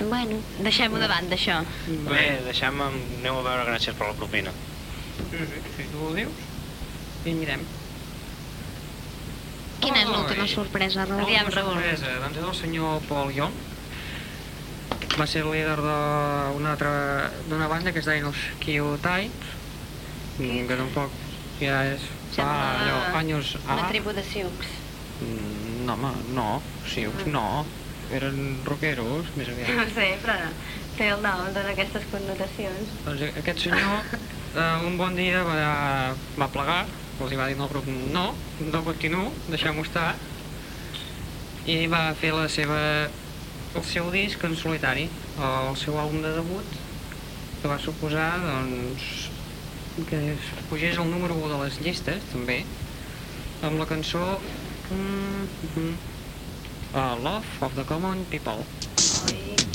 Bueno, Deixem-ho davant d'això. Bé, deixem, aneu a veure gràcies per la propina. Sí, sí, sí, tu ho dius? I mirem. quina és l'última sorpresa, Raül? Aviam, Raül. sorpresa, doncs és el senyor Paul Young. Va ser el líder d'una altra d'una banda que es deien els Q Types, mm, que tampoc ja és fa allò, anys una A. tribu de. Mm, No, home, no, sí, no. Eren rockeros, més No aviat. sé, però té el nom, dona aquestes connotacions. Doncs aquest senyor eh, un bon dia va, va plegar, els hi va dir al grup no, no continuo, deixem-ho estar, i va fer la seva, el seu disc en solitari, el seu àlbum de debut, que va suposar doncs, que pugés el número 1 de les llistes, també, amb la cançó mm, mm, uh, Love of the Common People. Ah,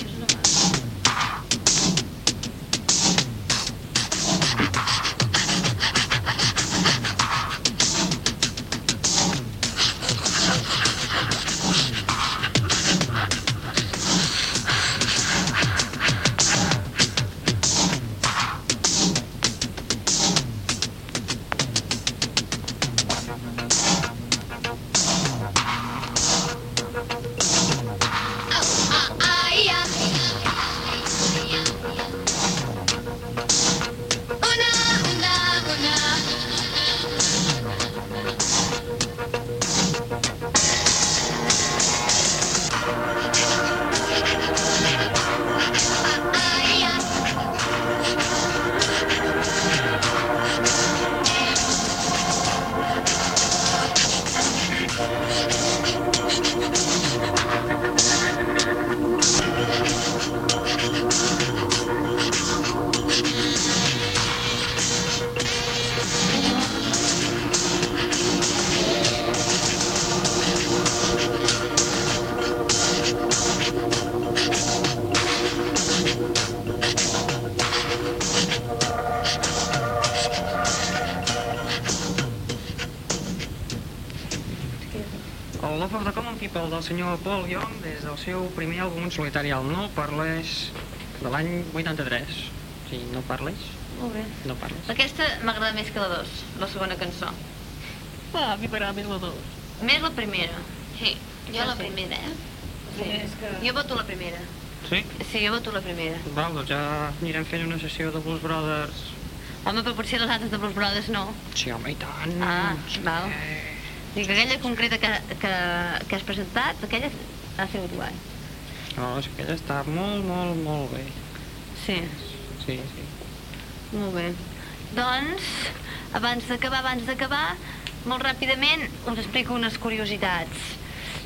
Senyor Paul Young des del seu primer àlbum en solitari, el No Parles, de l'any 83. Sí, no parles, Molt bé. no parles. Aquesta m'agrada més que la dos, la segona cançó. Ah, a mi m'agrada més la dos. Més la primera. Sí, jo la primera, eh? Sí. Jo voto la primera. Sí? Sí, jo voto la primera. Val, doncs ja anirem fent una sessió de Blues Brothers. Home, però potser les altres de Blues Brothers no. Sí, home, i tant. Ah, Sí. val. Dic, aquella concreta que, que, que has presentat, aquella ha sigut guai. No, és que ella està molt, molt, molt bé. Sí, Sí, sí. molt bé. Doncs, abans d'acabar, abans d'acabar, molt ràpidament us explico unes curiositats.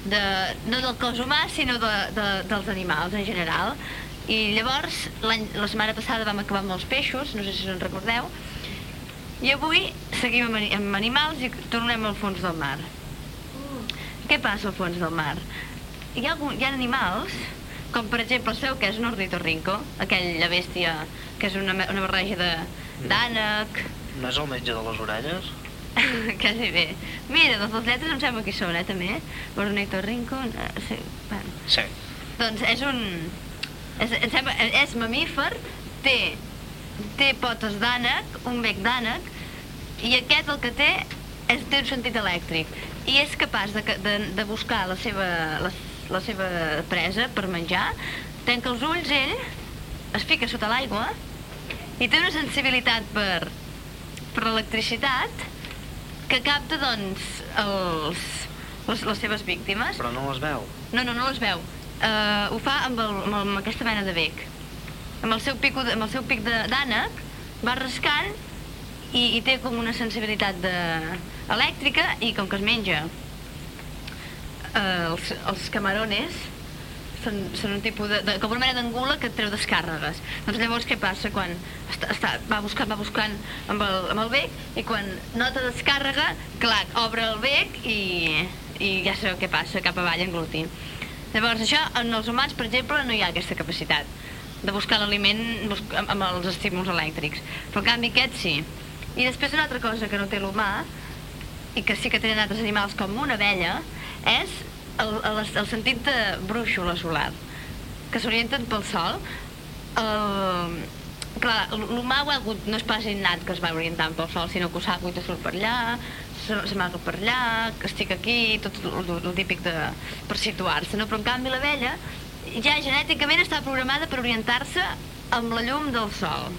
De, no del cos humà, sinó de, de, dels animals en general. I llavors, la setmana passada vam acabar amb els peixos, no sé si us en recordeu, i avui seguim amb, ani- amb animals i tornem al fons del mar. Què passa al fons del mar? Hi ha, algun, hi ha animals, com per exemple, sabeu què és un ornitorrinco? Aquella bèstia que és una, una barreja de d'ànec, No és el metge de les orelles? (laughs) quasi bé. Mira, doncs les lletres em sembla que hi són, eh, també. Ornitorrinco, eh, sí, bueno. Sí. Doncs és un... És, em sembla, és mamífer, té, té potes d'ànec, un bec d'ànec, i aquest el que té és, té un sentit elèctric. I és capaç de, de, de buscar la seva, la, la seva presa per menjar, tanca els ulls ell, es fica sota l'aigua, i té una sensibilitat per, per l'electricitat que capta, doncs, els, les, les seves víctimes. Però no les veu. No, no, no les veu. Uh, ho fa amb, el, amb, el, amb aquesta mena de bec. Amb el seu, pico, amb el seu pic d'ànec, va rascant i, i té com una sensibilitat de, elèctrica i com que es menja uh, els, els camarones, són, són un tipus de, de, com una mena d'angula que et treu descàrregues. Doncs llavors què passa quan està, està, va buscant, va buscant amb el, amb el bec i quan nota descàrrega, clac, obre el bec i, i ja sabeu què passa, cap avall engluti. Llavors això en els humans, per exemple, no hi ha aquesta capacitat de buscar l'aliment amb, els estímuls elèctrics. Però en canvi aquest sí. I després una altra cosa que no té l'humà i que sí que tenen altres animals com una abella és el, el, el sentit de brúixola solar que s'orienten pel sol el, clar, l'humà ho ha hagut, no és pas innat que es va orientant pel sol sinó que ho sap, que surt per allà s'amaga per allà, estic aquí tot el, el típic de, per situar-se no? però en canvi l'abella ja genèticament està programada per orientar-se amb la llum del sol.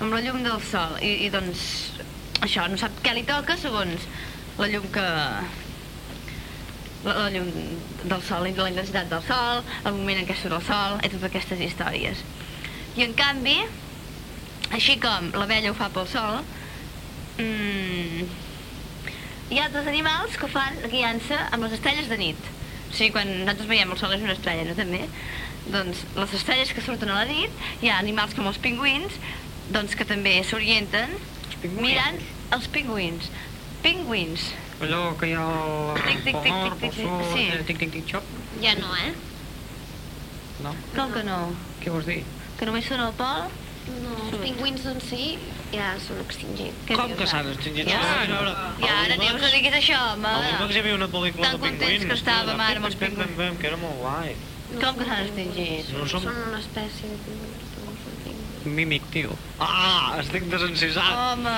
Amb la llum del sol. I, i doncs això, no sap què li toca segons la llum que la, la llum del sol, la intensitat del sol el moment en què surt el sol i totes aquestes històries. I en canvi així com l'abella ho fa pel sol mmm, hi ha altres animals que fan guiant-se amb les estrelles de nit sigui, quan nosaltres veiem el sol és una estrella, no també? Doncs les estrelles que surten a la nit, hi ha animals com els pingüins, doncs que també s'orienten mirant els pingüins. Pingüins. Allò que hi ha al Tic, tic, tic, tic, tic, sí. eh, tic, tic, tic, xop. Ja no, eh? No? Com que no? Què vols dir? Que només són al pol? No, els pingüins doncs sí, ja són extingits. Què Com dius, que s'han extingit? Ja, Ah, no, no. I ara neus no diguis això, home. A l'IMAX hi havia una pel·lícula Tan de contents pingüins. que estàvem ara amb els Pim, pim, pim, pim, que era molt guai. Com que s'han extingit? No som... Són una espècie de pingüins, pingüins. Mímic, tio. Ah, estic desencisat. Home,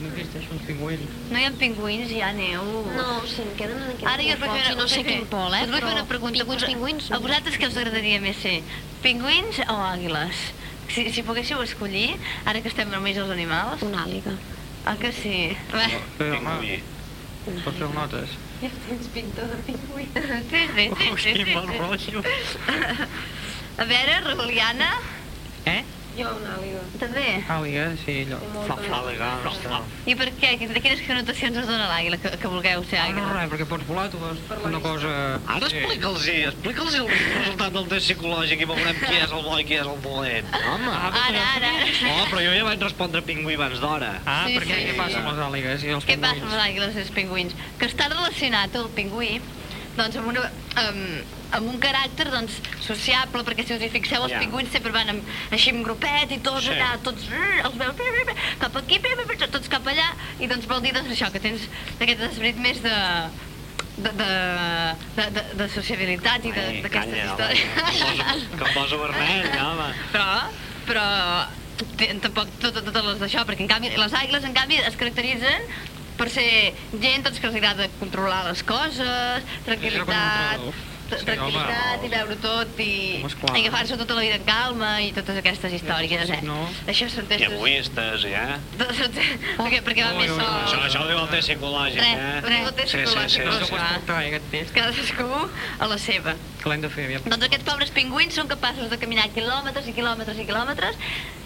No existeixen uns pingüins. no hi ha pingüins, hi ha neu. No, sigui, em queden en aquest Ara jo us vull fer una, no sé quin pol, eh? us vull fer una pregunta. Pingüins, Vos- pingüins, A vosaltres què us agradaria més ser? Pingüins o àguiles? Si, si poguéssiu escollir, ara que estem només els animals, Una àliga. ah que sí? Bé, Bé, home, Pingüí. pots fer notes. sí, sí, sí, sí, Ui, sí, sí, mal sí. rotllo. A veure, Rebeliana, Eh? Jo una àliga. també. Àliga, sí, allò. Fa, legal, està. I per què? De quines connotacions us dona l'àguila, que, que vulgueu ser Ah, no, àguila? res, perquè pots volar, tu vas una cosa... Ara explica'ls explica'ls el resultat del test psicològic i veurem qui és el bo i qui és el dolent. Home. Ara, ara. Oh, però jo ja vaig respondre pingüí abans d'hora. Ah, Sí, perquè sí. què passa amb les àligues i els Què passa amb pingüins? les àguiles i els pingüins? Que està relacionat el pingüí doncs amb, una, amb, amb un caràcter doncs, sociable, perquè si us hi fixeu, els Ja. pingüins sempre van amb, així en grupet i tots Sí. allà, tots eh, els veus cap aquí, tots cap allà, i doncs vol dir doncs, això, que tens aquest esperit més de, de, de, de, de, de sociabilitat i d'aquestes històries. que em poso- vermell, (laughs) home. Però, però tampoc tot, totes les d'això, perquè en canvi les àguiles en canvi es caracteritzen per ser gent doncs, que els agrada controlar les coses, tranquil·litat, tra- Sí, tranquil·litat home. i veure tot i, i agafar-se tota la vida en calma i totes aquestes històries, eh? No. Això són I testos... egoistes, ja. perquè, perquè va més sol. Això, això ho diu el test psicològic, eh? res, el test Sí, sí, psicològic, sí, no No sí, s'ho sí. pots portar, eh, aquest test. Cadascú a la seva. Que l'hem de fer aviam. Doncs aquests pobres pingüins són capaços de caminar quilòmetres i quilòmetres i quilòmetres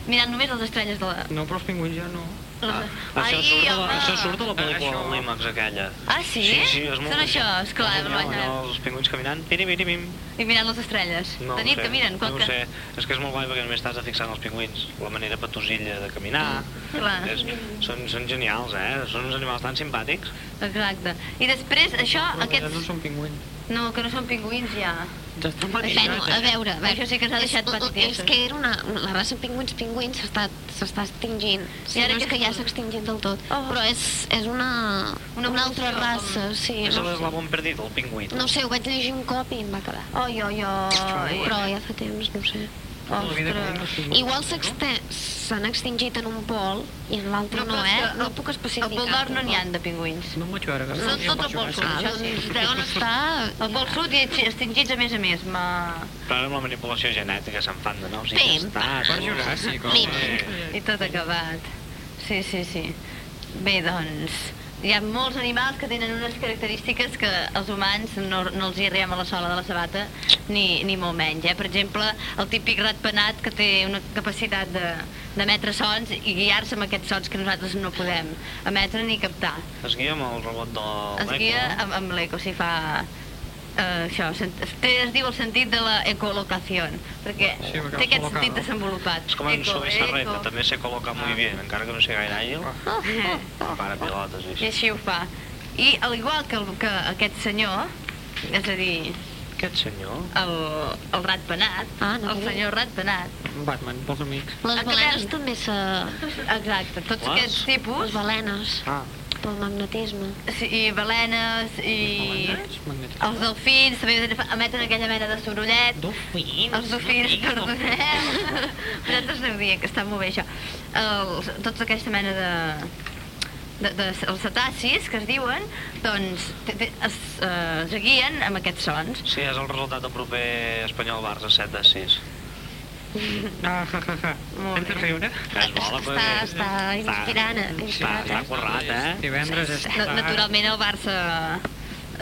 mirant només les estrelles de la... No, però els pingüins ja no. les- Ah, això, surt a la, home! això surt a la pel·lícula Això. de l'IMAX, aquella. Ah, sí? Sí, sí, és molt Són això, esclar, no genial, anar. Els pingüins caminant, piri, piri, pim. I mirant les estrelles. No de nit sé, que miren. No Qualque... ho sé, és que és molt guai perquè només t'has de fixar en els pingüins, la manera patosilla de caminar. Clar. És, són, són genials, eh? Són uns animals tan simpàtics. Exacte. I després, això, Però ja aquests... no són pingüins. No, que no són pingüins, ja. Estan Bueno, a veure, a veure. Això sí que s'ha deixat és, patitessos. és que era una, la raça pingüins pingüins s'està extingint. Sí, I ara no és que ja s'ha extingit del tot, Oh. però és, és una, Una una, altra raça, com- sí. És No, l'eslàbon perdit, el pingüí. no sé, ho vaig llegir un cop i em va quedar. Oi, oi, oi. Però ja fa temps, no sé. Ostres. Igual no? s'han extingit en un pol i en l'altre no, és eh? No al- puc especificar. Al Pol Nord no n'hi ha de pingüins. No em vaig veure. Són no em tots vaig al Pol veure. Sud, Ah, doncs deuen estar... Al Pol Sud i extingits a més a més. Ma... Però ara amb la manipulació genètica se'n fan de nous Pim, està. Per. Juràssic, home. Sí. I tot acabat. Sí, sí, sí. Bé, doncs, hi ha molts animals que tenen unes característiques que els humans no, no els hi arribem a la sola de la sabata, ni, ni molt menys. Eh? Per exemple, el típic ratpenat que té una capacitat de, d'emetre sons i guiar-se amb aquests sons que nosaltres no podem emetre ni captar. Es guia amb el robot del Es guia amb, amb l'eco, si fa... Uh, això, sent, té, es diu el sentit de la ecolocació, perquè Sí, té perquè aquest sentit col·locar, desenvolupat. És com en Subisarreta, eco. també sé col·locar molt bé, encara que no sé gaire àgil. Eh. (laughs) Para pilotes i I així. així ho fa. I al igual que, el, que aquest senyor, és a dir, Aquest senyor... el, el rat penat, Ah, no el senyor rat penat, Batman, pels amics. Les balenes també se... exacte, tots Les? aquests tipus, Les balenes, Ah, pel magnetisme. sí, i balenes, i? Magnets. els delfins, també emeten aquella mena de sorollet, Dofins. els dofins, perdoneu, (laughs) vosaltres aneu dient que està molt bé això, els, tots aquesta mena de, de, de, els cetacis que es diuen, doncs te, te, es, eh, es guien amb aquests sons. sí, és el resultat del proper espanyol Barça 7 de 6. Ah, ja, ja, ja. Molt Hem de bé. riure. La Està, està inspirant, Està, inspirat, està eh? currat, eh? Divendres és... Na naturalment el Barça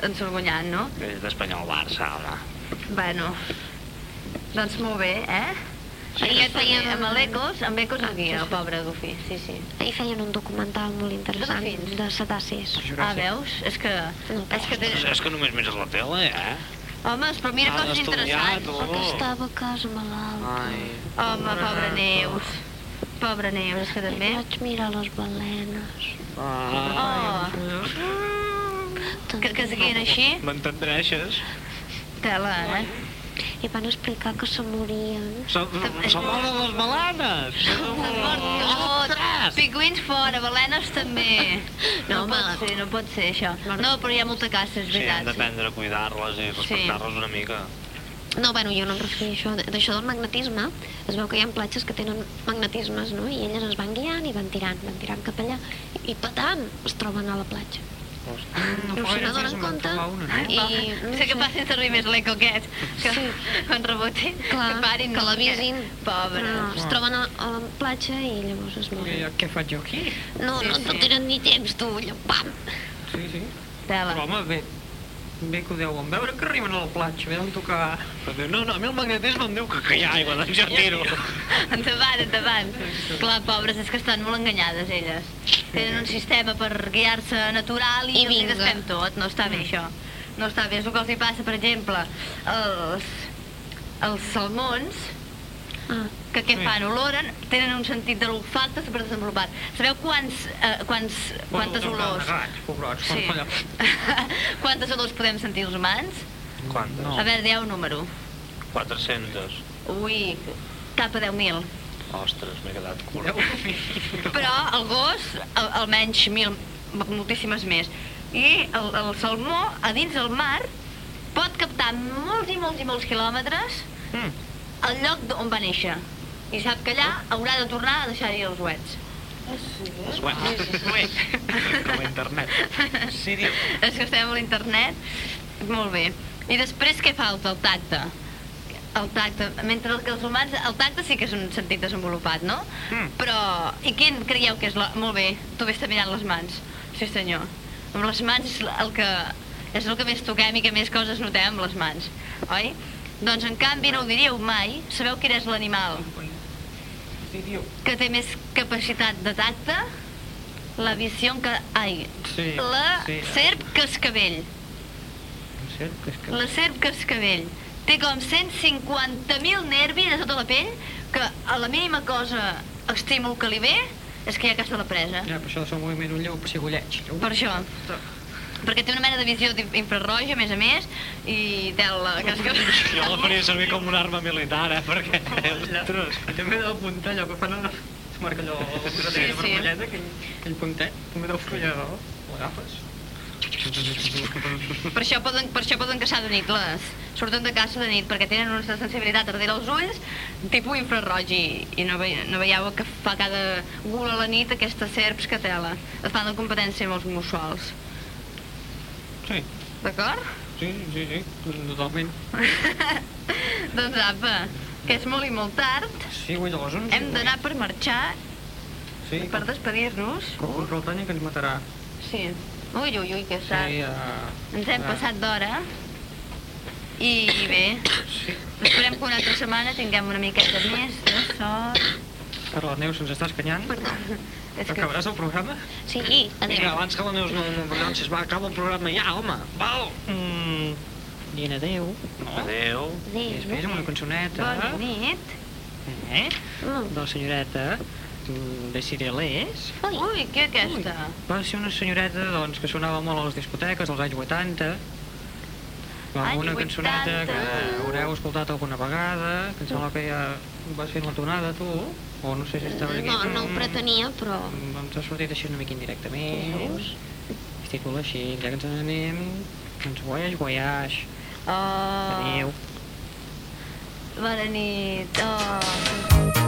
ensorgonyant, no? És d'espanyol Barça, home. Bueno, doncs molt bé, eh? Sí, Aquest feien- amb l'Ecos, amb Ecos el guia, el pobre Dufí, sí, sí. Ahir feien un documental molt interessant De de cetacis. Ah, veus? És que... És que té... És, és que només mires la tele, eh? Homes, però mira Has coses interessants. El que estava a casa malalt. Ai... Home, pobra Neus. Pobra Neus, és que també... Vaig mirar les balenes. Ah, Oh, que, que es guien així, M'entendreixes? tela, eh? I van explicar que se morien. Són són de les balanes! Oh, pingüins fora, balenes també. (laughs) No, No, pot home. ser, no pot ser això. No, però hi ha molta caça, és Sí, hem veritat. d'aprendre a cuidar-les i respectar-les una mica. No, bueno, jo no em referia a això. D'això del magnetisme, es veu que hi ha platges que tenen magnetismes, no? I elles es van guiant i van tirant, van tirant cap allà. I patam, es troben a la platja. No No temps em van compte no? i... No sé que facin servir més l'eco aquest, que Sí. quan rebotin, Clar, que parin. que no? l'avisin. Pobre. No, es troben a, a la platja i llavors es moren. què faig jo aquí? No, Sí, no, no sí. tenen ni temps, tu, allò, pam! Sí, sí. Tela. Però home, bé, bé que ho deuen veure que arriben a la platja, ve de tocar... Diu, no, no, a mi el magnetisme em diu que, que hi ha aigua, doncs jo tiro. Endavant, endavant. Clar, pobres, és que estan molt enganyades, elles. Tenen un sistema per guiar-se natural i, I els gastem tot. No està bé, això. No està bé. És el que els hi passa, per exemple, els, els salmons, Ah, que què Sí. fan? Oloren, tenen un sentit de l'olfacte superdesenvolupat. Sabeu quants, eh, quants, quantes olors... Negats, pobrots, Sí. (laughs) quantes olors podem sentir els humans? Quantes? No. A veure, dieu un número. 400. Ui, cap a 10.000. Ostres, m'he quedat curt. Però el gos, al, almenys mil, moltíssimes més. i el, el salmó, a dins del mar, pot captar molts i molts i molts quilòmetres Mm. Al lloc on va néixer. I sap que allà haurà de tornar a deixar-hi els uets. Ué, ué, com a internet. Sí, diu. És que estem a l'internet. Molt bé. I després què falta? El tacte. El tacte. Mentre que els humans... El tacte sí que és un sentit desenvolupat, no? Mm. Però... I quin creieu que és la... Molt bé, tu vés mirant les mans. Sí, senyor. Amb les mans és el que... És el que més toquem i que més coses notem amb les mans. Oi? Doncs, en canvi, no ho diríeu mai. Sabeu quin és l'animal que té més capacitat de tacte? La visió que... Ai, Sí, la sí. serp cascavell. La serp cascavell. Té com 150.000 nervis a tota la pell que a la mínima cosa estímul que li ve és que ja casta la presa. Ja, per això de ser un moviment un lleu pessigolleig. Per això. Perquè té una mena de visió infrarroja, a més a més, i té la cascavell. Jo la faria servir com una arma militar, eh, perquè... (laughs) Ostres. També deu apuntar allò que fan a... Es marca allò, la Sí, sí. vermelleta, aquell, aquell puntet, també deu fer allò, l'agafes. Per això poden, per això poden caçar de nit les... Surten de caça de nit perquè tenen una sensibilitat darrere els ulls tipus infraroig i, i no, ve, no veieu que fa cada gul a la nit aquestes serps que tela. Es fan de competència amb els mussols. Sí, D'acord? sí, sí, sí, totalment. (laughs) doncs apa, que és molt i molt tard. Sí, güey, de les 11. Hem d'anar per marxar, Sí, per despedir-nos. com contra el Tanya que ens matarà. Sí. Ui, ui, ui, que tard. Sí, uh, Ens hem ah. passat d'hora. I bé, Sí. esperem que una altra setmana tinguem una miqueta més de sort. Ara la Neus se'ns està escanyant. Perdó. (laughs) És que... Acabaràs el programa? Sí, Vinga, adéu. abans que la Neus no... no perdonsis, va, acaba el programa ja, home. Val. Mm, dient adeu. No? Adéu. I després amb una cançoneta Bona nit. eh, de la senyoreta mm, de Cirelés. Ui, què aquesta? Va ser una senyoreta doncs, que sonava molt a les discoteques dels anys 80. Va, Anys una cançoneta 80. que haureu escoltat alguna vegada, que em sembla que ja vas fent la tonada tu, o no sé si estaves aquí. No, no ho Mm, pretenia, però... Doncs ha sortit així una mica indirectament. Es titula així, ja que ens n'anem, doncs voyage, voyage. Oh, Adéu. bona nit. Oh.